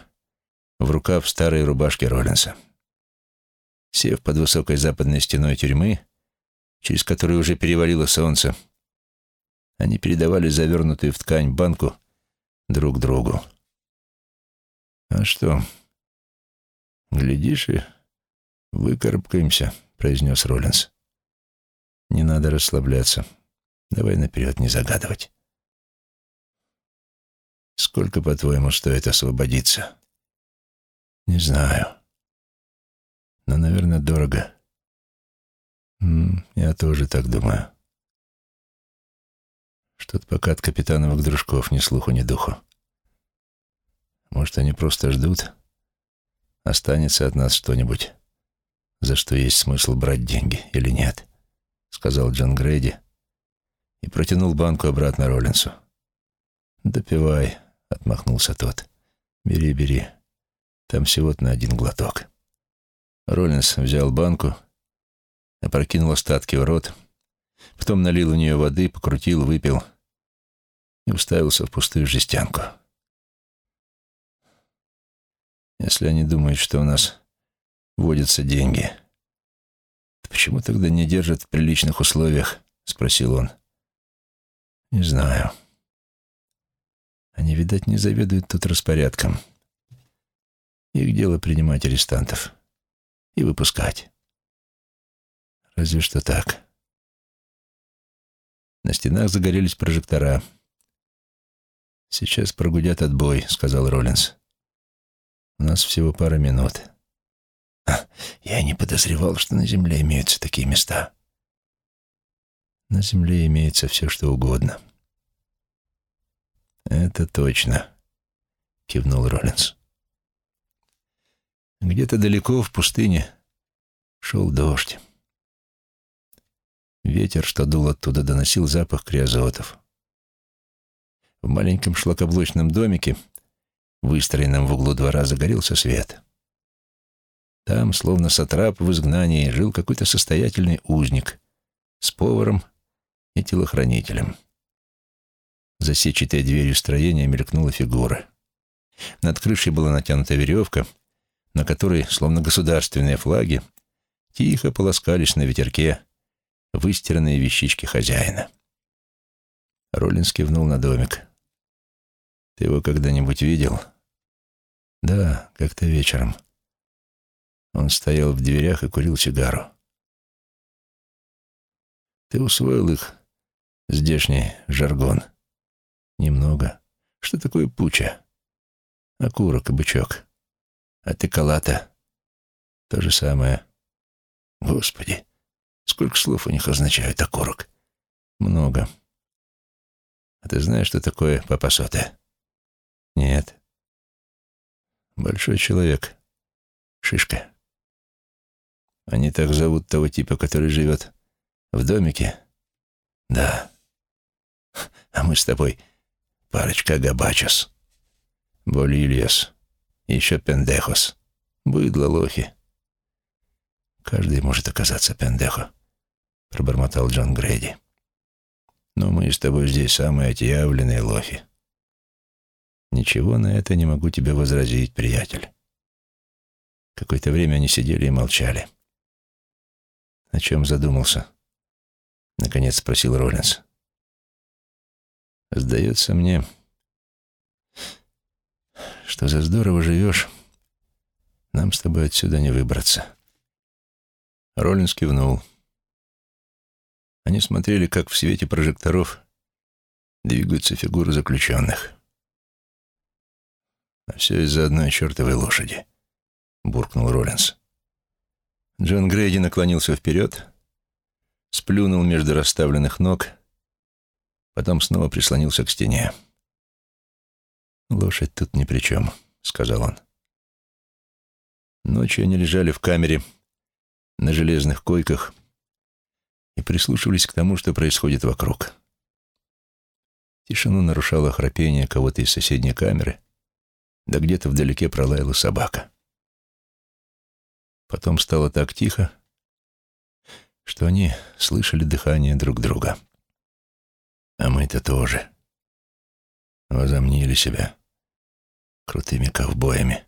в рукав старой рубашки Роллинса. Сев под высокой западной стеной тюрьмы, через которую уже перевалило солнце, они передавали завернутую в ткань банку друг другу. «А что, глядишь и выкарабкаемся», — произнес Роллинс. «Не надо расслабляться». Давай наперед не загадывать. Сколько, по-твоему, стоит освободиться? Не знаю. Но, наверное, дорого. Я тоже так думаю. Что-то пока от капитановых дружков ни слуху, ни духу. Может, они просто ждут, останется от нас что-нибудь, за что есть смысл брать деньги или нет, — сказал Джон Грейди, и протянул банку обратно Роллинсу. «Допивай», — отмахнулся тот. «Бери, бери. Там всего-то на один глоток». Роллинс взял банку, опрокинул остатки в рот, потом налил в нее воды, покрутил, выпил и уставился в пустую жестянку. «Если они думают, что у нас водятся деньги, то почему тогда не держат в приличных условиях?» — спросил он. Не знаю. Они, видать, не заведуют тут распорядком. Их дело принимать арестантов и выпускать. Разве что так. На стенах загорелись прожектора. «Сейчас прогудят отбой», — сказал Роллинс. «У нас всего пара минут». «Я не подозревал, что на Земле имеются такие места», на земле имеется все, что угодно. Это точно, кивнул Роллинс. Где-то далеко в пустыне шел дождь. Ветер, что дул оттуда, доносил запах криозотов. В маленьком шлакоблочном домике, выстроенном в углу двора, загорелся свет. Там, словно сатрап в изгнании, жил какой-то состоятельный узник с поваром и телохранителем. За сетчатой дверью строения мелькнула фигура. Над крышей была натянута веревка, на которой, словно государственные флаги, тихо полоскались на ветерке выстиранные вещички хозяина. Роллинс кивнул на домик. «Ты его когда-нибудь видел?» «Да, как-то вечером». Он стоял в дверях и курил сигару. «Ты усвоил их, здешний жаргон?» «Немного. Что такое пуча?» «Окурок и бычок. А ты калата?» «То же самое». «Господи, сколько слов у них означают окурок?» «Много». «А ты знаешь, что такое папасоте?» Нет. Большой человек. Шишка. Они так зовут того типа, который живет в домике? Да. А мы с тобой парочка габачос. Болильос. Еще пендехос. Быдло лохи. Каждый может оказаться пендехо, пробормотал Джон Грейди. Но мы с тобой здесь самые отъявленные лохи. Ничего на это не могу тебе возразить, приятель. Какое-то время они сидели и молчали. О чем задумался? Наконец спросил Роллинс. Сдается мне, что за здорово живешь, нам с тобой отсюда не выбраться. Роллинс кивнул. Они смотрели, как в свете прожекторов двигаются фигуры заключенных. А все из-за одной чертовой лошади, буркнул Роллинс. Джон Грейди наклонился вперед, сплюнул между расставленных ног, потом снова прислонился к стене. «Лошадь тут ни при чем», — сказал он. Ночью они лежали в камере на железных койках и прислушивались к тому, что происходит вокруг. Тишину нарушало храпение кого-то из соседней камеры, да где-то вдалеке пролаяла собака. Потом стало так тихо, что они слышали дыхание друг друга. А мы-то тоже возомнили себя крутыми ковбоями,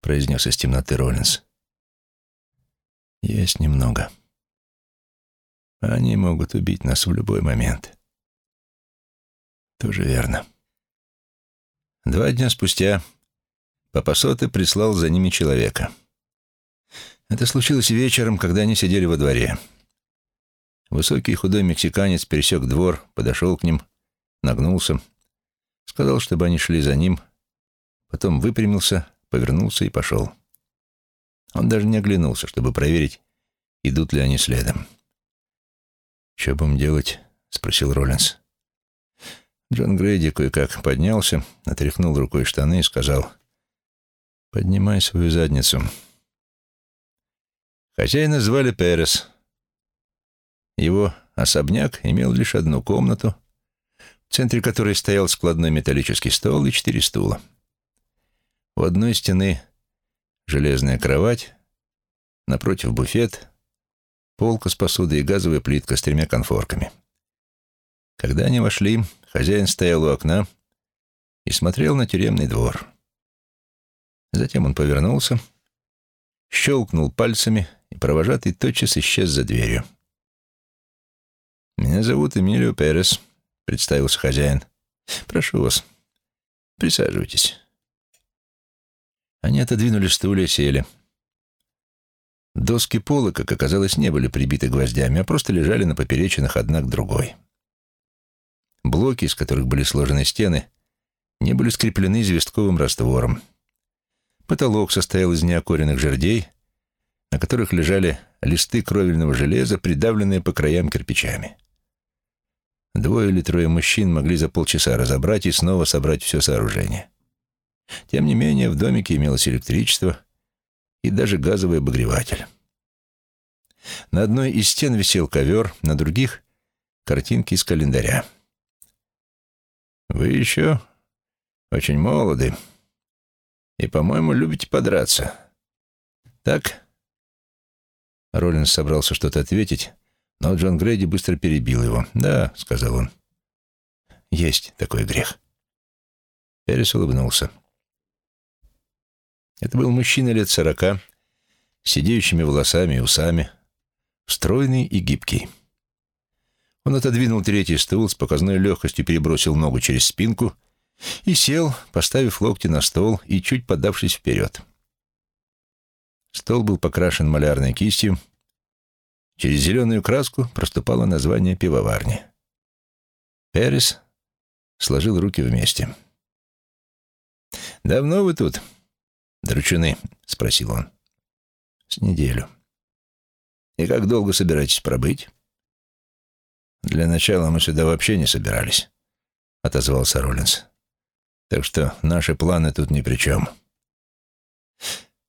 произнес из темноты Роллинс. Есть немного. Они могут убить нас в любой момент. Тоже верно. Два дня спустя Папасоте прислал за ними человека. Это случилось вечером, когда они сидели во дворе. Высокий худой мексиканец пересек двор, подошел к ним, нагнулся, сказал, чтобы они шли за ним, потом выпрямился, повернулся и пошел. Он даже не оглянулся, чтобы проверить, идут ли они следом. «Что будем делать?» — спросил Роллинс. Джон Грейди кое-как поднялся, отряхнул рукой штаны и сказал — Поднимай свою задницу. Хозяина звали Перес. Его особняк имел лишь одну комнату, в центре которой стоял складной металлический стол и четыре стула. У одной стены железная кровать, напротив буфет, полка с посудой и газовая плитка с тремя конфорками. Когда они вошли, хозяин стоял у окна и смотрел на тюремный двор. Затем он повернулся, щелкнул пальцами, и провожатый тотчас исчез за дверью. «Меня зовут Эмилио Перес», — представился хозяин. «Прошу вас, присаживайтесь». Они отодвинули стулья, сели. Доски пола, как оказалось, не были прибиты гвоздями, а просто лежали на поперечинах одна к другой. Блоки, из которых были сложены стены, не были скреплены известковым раствором — Потолок состоял из неокоренных жердей, на которых лежали листы кровельного железа, придавленные по краям кирпичами. Двое или трое мужчин могли за полчаса разобрать и снова собрать все сооружение. Тем не менее, в домике имелось электричество и даже газовый обогреватель. На одной из стен висел ковер, на других — картинки из календаря. «Вы еще очень молоды и, по-моему, любите подраться. Так?» Роллинс собрался что-то ответить, но Джон Грейди быстро перебил его. «Да», — сказал он, — «есть такой грех». Перес улыбнулся. Это был мужчина лет сорока, с сидеющими волосами и усами, стройный и гибкий. Он отодвинул третий стул, с показной легкостью перебросил ногу через спинку и сел, поставив локти на стол и чуть подавшись вперед. Стол был покрашен малярной кистью. Через зеленую краску проступало название пивоварни. Перес сложил руки вместе. «Давно вы тут, дручуны?» — спросил он. «С неделю». «И как долго собираетесь пробыть?» «Для начала мы сюда вообще не собирались», — отозвался Роллинс. «Так что наши планы тут ни при чем».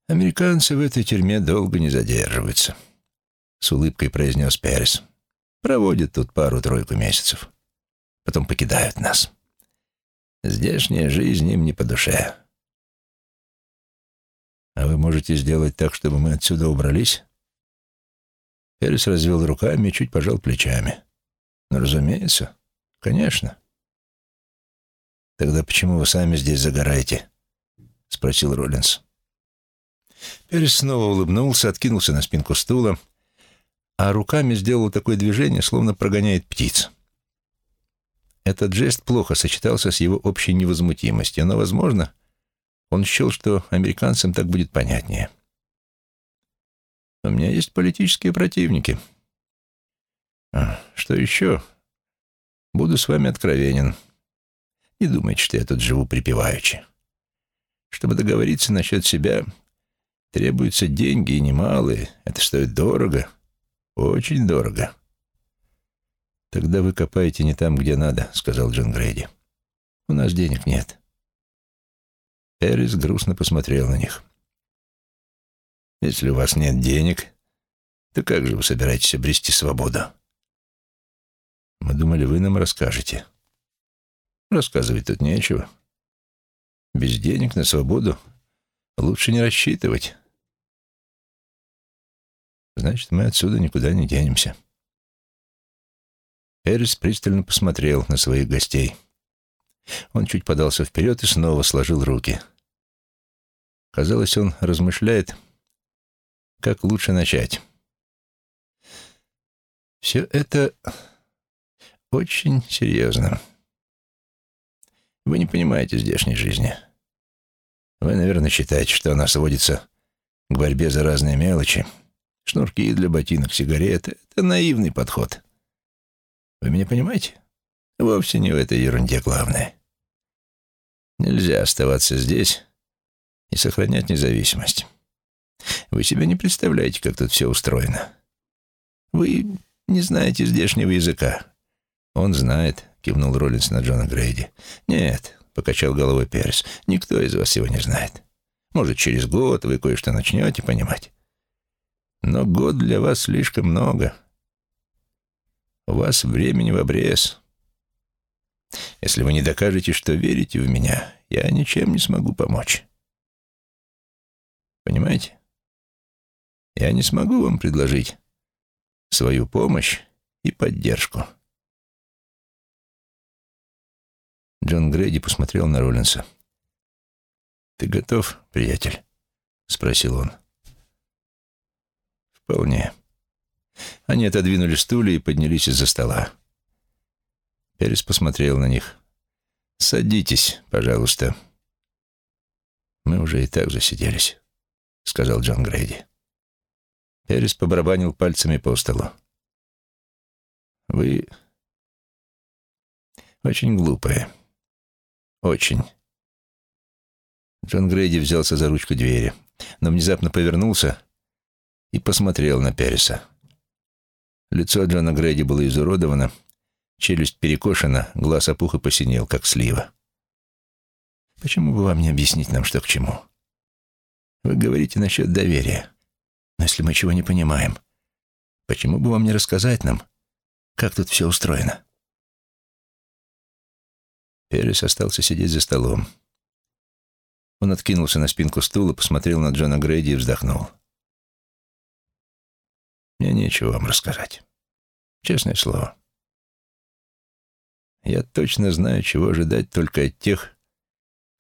«Американцы в этой тюрьме долго не задерживаются», — с улыбкой произнес Перес. «Проводят тут пару-тройку месяцев. Потом покидают нас. Здешняя жизнь им не по душе». «А вы можете сделать так, чтобы мы отсюда убрались?» Перес развел руками и чуть пожал плечами. «Ну, разумеется. Конечно». «Тогда почему вы сами здесь загораете?» — спросил Роллинс. Перес снова улыбнулся, откинулся на спинку стула, а руками сделал такое движение, словно прогоняет птиц. Этот жест плохо сочетался с его общей невозмутимостью, но, возможно, он счел, что американцам так будет понятнее. «У меня есть политические противники. А, что еще? Буду с вами откровенен. Не думайте, что я тут живу припеваючи. Чтобы договориться насчет себя, Требуются деньги и немалые. Это стоит дорого. Очень дорого. «Тогда вы копаете не там, где надо», — сказал Джон Грейди. «У нас денег нет». Эрис грустно посмотрел на них. «Если у вас нет денег, то как же вы собираетесь обрести свободу?» «Мы думали, вы нам расскажете». «Рассказывать тут нечего. Без денег на свободу лучше не рассчитывать». Значит, мы отсюда никуда не денемся. Эрис пристально посмотрел на своих гостей. Он чуть подался вперед и снова сложил руки. Казалось, он размышляет, как лучше начать. Все это очень серьезно. Вы не понимаете здешней жизни. Вы, наверное, считаете, что она сводится к борьбе за разные мелочи — Шнурки для ботинок, сигареты — это наивный подход. Вы меня понимаете? Вовсе не в этой ерунде главное. Нельзя оставаться здесь и сохранять независимость. Вы себе не представляете, как тут все устроено. Вы не знаете здешнего языка. Он знает, кивнул Роллинс на Джона Грейди. Нет, покачал головой Перс, никто из вас его не знает. Может, через год вы кое-что начнете понимать. Но год для вас слишком много. У вас времени в обрез. Если вы не докажете, что верите в меня, я ничем не смогу помочь. Понимаете? Я не смогу вам предложить свою помощь и поддержку. Джон Грейди посмотрел на Роллинса. «Ты готов, приятель?» — спросил он. «Вполне». Они отодвинули стулья и поднялись из-за стола. Перес посмотрел на них. «Садитесь, пожалуйста». «Мы уже и так засиделись», — сказал Джон Грейди. Перес побарабанил пальцами по столу. «Вы очень глупые. Очень». Джон Грейди взялся за ручку двери, но внезапно повернулся и посмотрел на Переса. Лицо Джона Грейди было изуродовано, челюсть перекошена, глаз опух и посинел, как слива. «Почему бы вам не объяснить нам, что к чему? Вы говорите насчет доверия. Но если мы чего не понимаем, Почему бы вам не рассказать нам, как тут все устроено?» Перес остался сидеть за столом. Он откинулся на спинку стула, посмотрел на Джона Грейди и вздохнул. «Мне нечего вам рассказать. Честное слово. Я точно знаю, чего ожидать только от тех,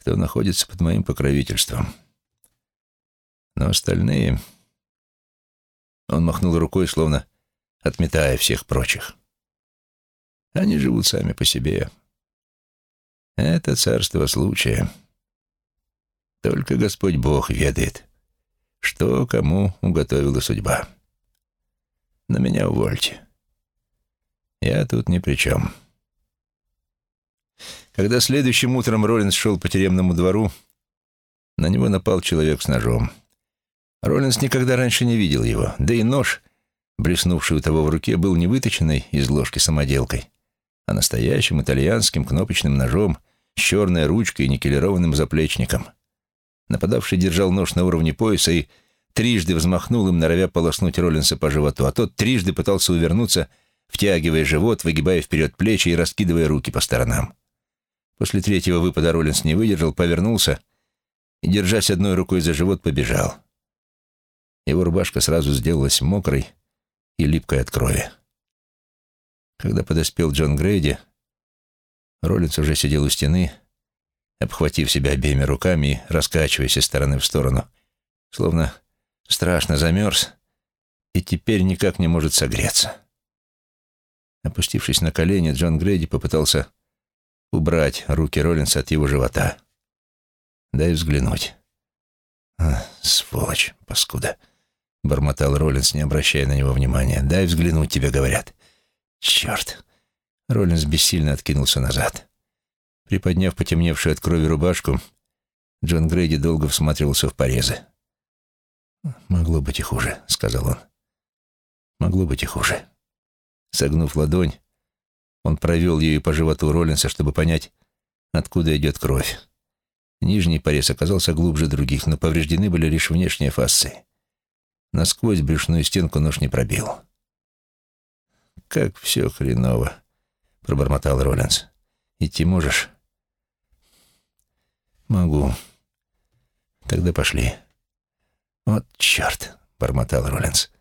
кто находится под моим покровительством. Но остальные...» Он махнул рукой, словно отметая всех прочих. «Они живут сами по себе. Это царство случая». Только Господь Бог ведает, что кому уготовила судьба. Но меня увольте. Я тут ни при чем. Когда следующим утром Роллинс шел по тюремному двору, на него напал человек с ножом. Роллинс никогда раньше не видел его, да и нож, блеснувший у того в руке, был не выточенной из ложки самоделкой, а настоящим итальянским кнопочным ножом с черной ручкой и никелированным заплечником. Нападавший держал нож на уровне пояса и трижды взмахнул им, норовя полоснуть Роллинса по животу, а тот трижды пытался увернуться, втягивая живот, выгибая вперед плечи и раскидывая руки по сторонам. После третьего выпада Роллинс не выдержал, повернулся и, держась одной рукой за живот, побежал. Его рубашка сразу сделалась мокрой и липкой от крови. Когда подоспел Джон Грейди, Роллинс уже сидел у стены, обхватив себя обеими руками и раскачиваясь из стороны в сторону, словно страшно замерз и теперь никак не может согреться. Опустившись на колени, Джон Грейди попытался убрать руки Роллинса от его живота. «Дай взглянуть». А, «Сволочь, паскуда», — бормотал Роллинс, не обращая на него внимания. «Дай взглянуть, тебе говорят». «Черт!» Роллинс бессильно откинулся назад. Приподняв потемневшую от крови рубашку, Джон Грейди долго всматривался в порезы. «Могло быть и хуже», — сказал он. «Могло быть и хуже». Согнув ладонь, он провел ею по животу Роллинса, чтобы понять, откуда идет кровь. Нижний порез оказался глубже других, но повреждены были лишь внешние фасции. Насквозь брюшную стенку нож не пробил. «Как все хреново», — пробормотал Роллинс. «Идти можешь?» «Могу. Тогда пошли». «Вот черт!» — бормотал Роллинс.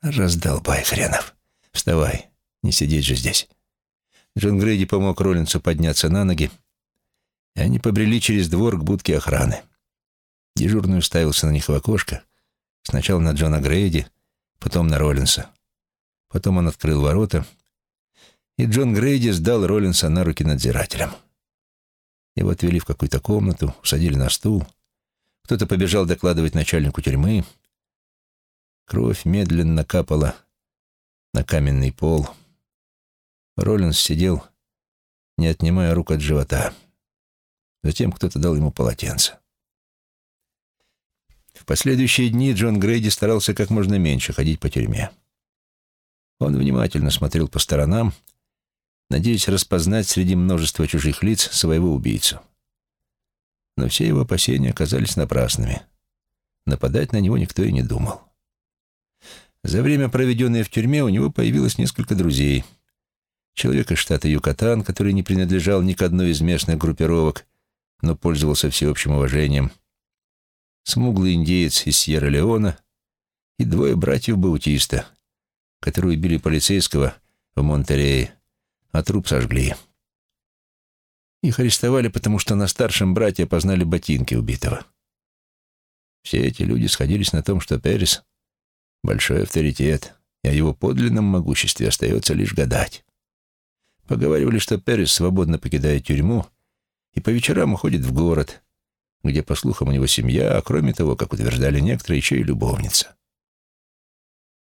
«Раздолбай хренов. Вставай, не сидеть же здесь». Джон Грейди помог Роллинсу подняться на ноги, и они побрели через двор к будке охраны. Дежурный уставился на них в окошко, сначала на Джона Грейди, потом на Роллинса. Потом он открыл ворота, и Джон Грейди сдал Роллинса на руки надзирателям. Его отвели в какую-то комнату, усадили на стул. Кто-то побежал докладывать начальнику тюрьмы. Кровь медленно капала на каменный пол. Роллинс сидел, не отнимая рук от живота. Затем кто-то дал ему полотенце. В последующие дни Джон Грейди старался как можно меньше ходить по тюрьме. Он внимательно смотрел по сторонам, надеясь распознать среди множества чужих лиц своего убийцу. Но все его опасения оказались напрасными. Нападать на него никто и не думал. За время, проведенное в тюрьме, у него появилось несколько друзей. Человек из штата Юкатан, который не принадлежал ни к одной из местных группировок, но пользовался всеобщим уважением. Смуглый индеец из Сьерра-Леона и двое братьев-баутиста, которые убили полицейского в Монтерее а труп сожгли. Их арестовали, потому что на старшем брате опознали ботинки убитого. Все эти люди сходились на том, что Перес — большой авторитет, и о его подлинном могуществе остается лишь гадать. Поговаривали, что Перес свободно покидает тюрьму и по вечерам уходит в город, где, по слухам, у него семья, а кроме того, как утверждали некоторые, еще и любовница.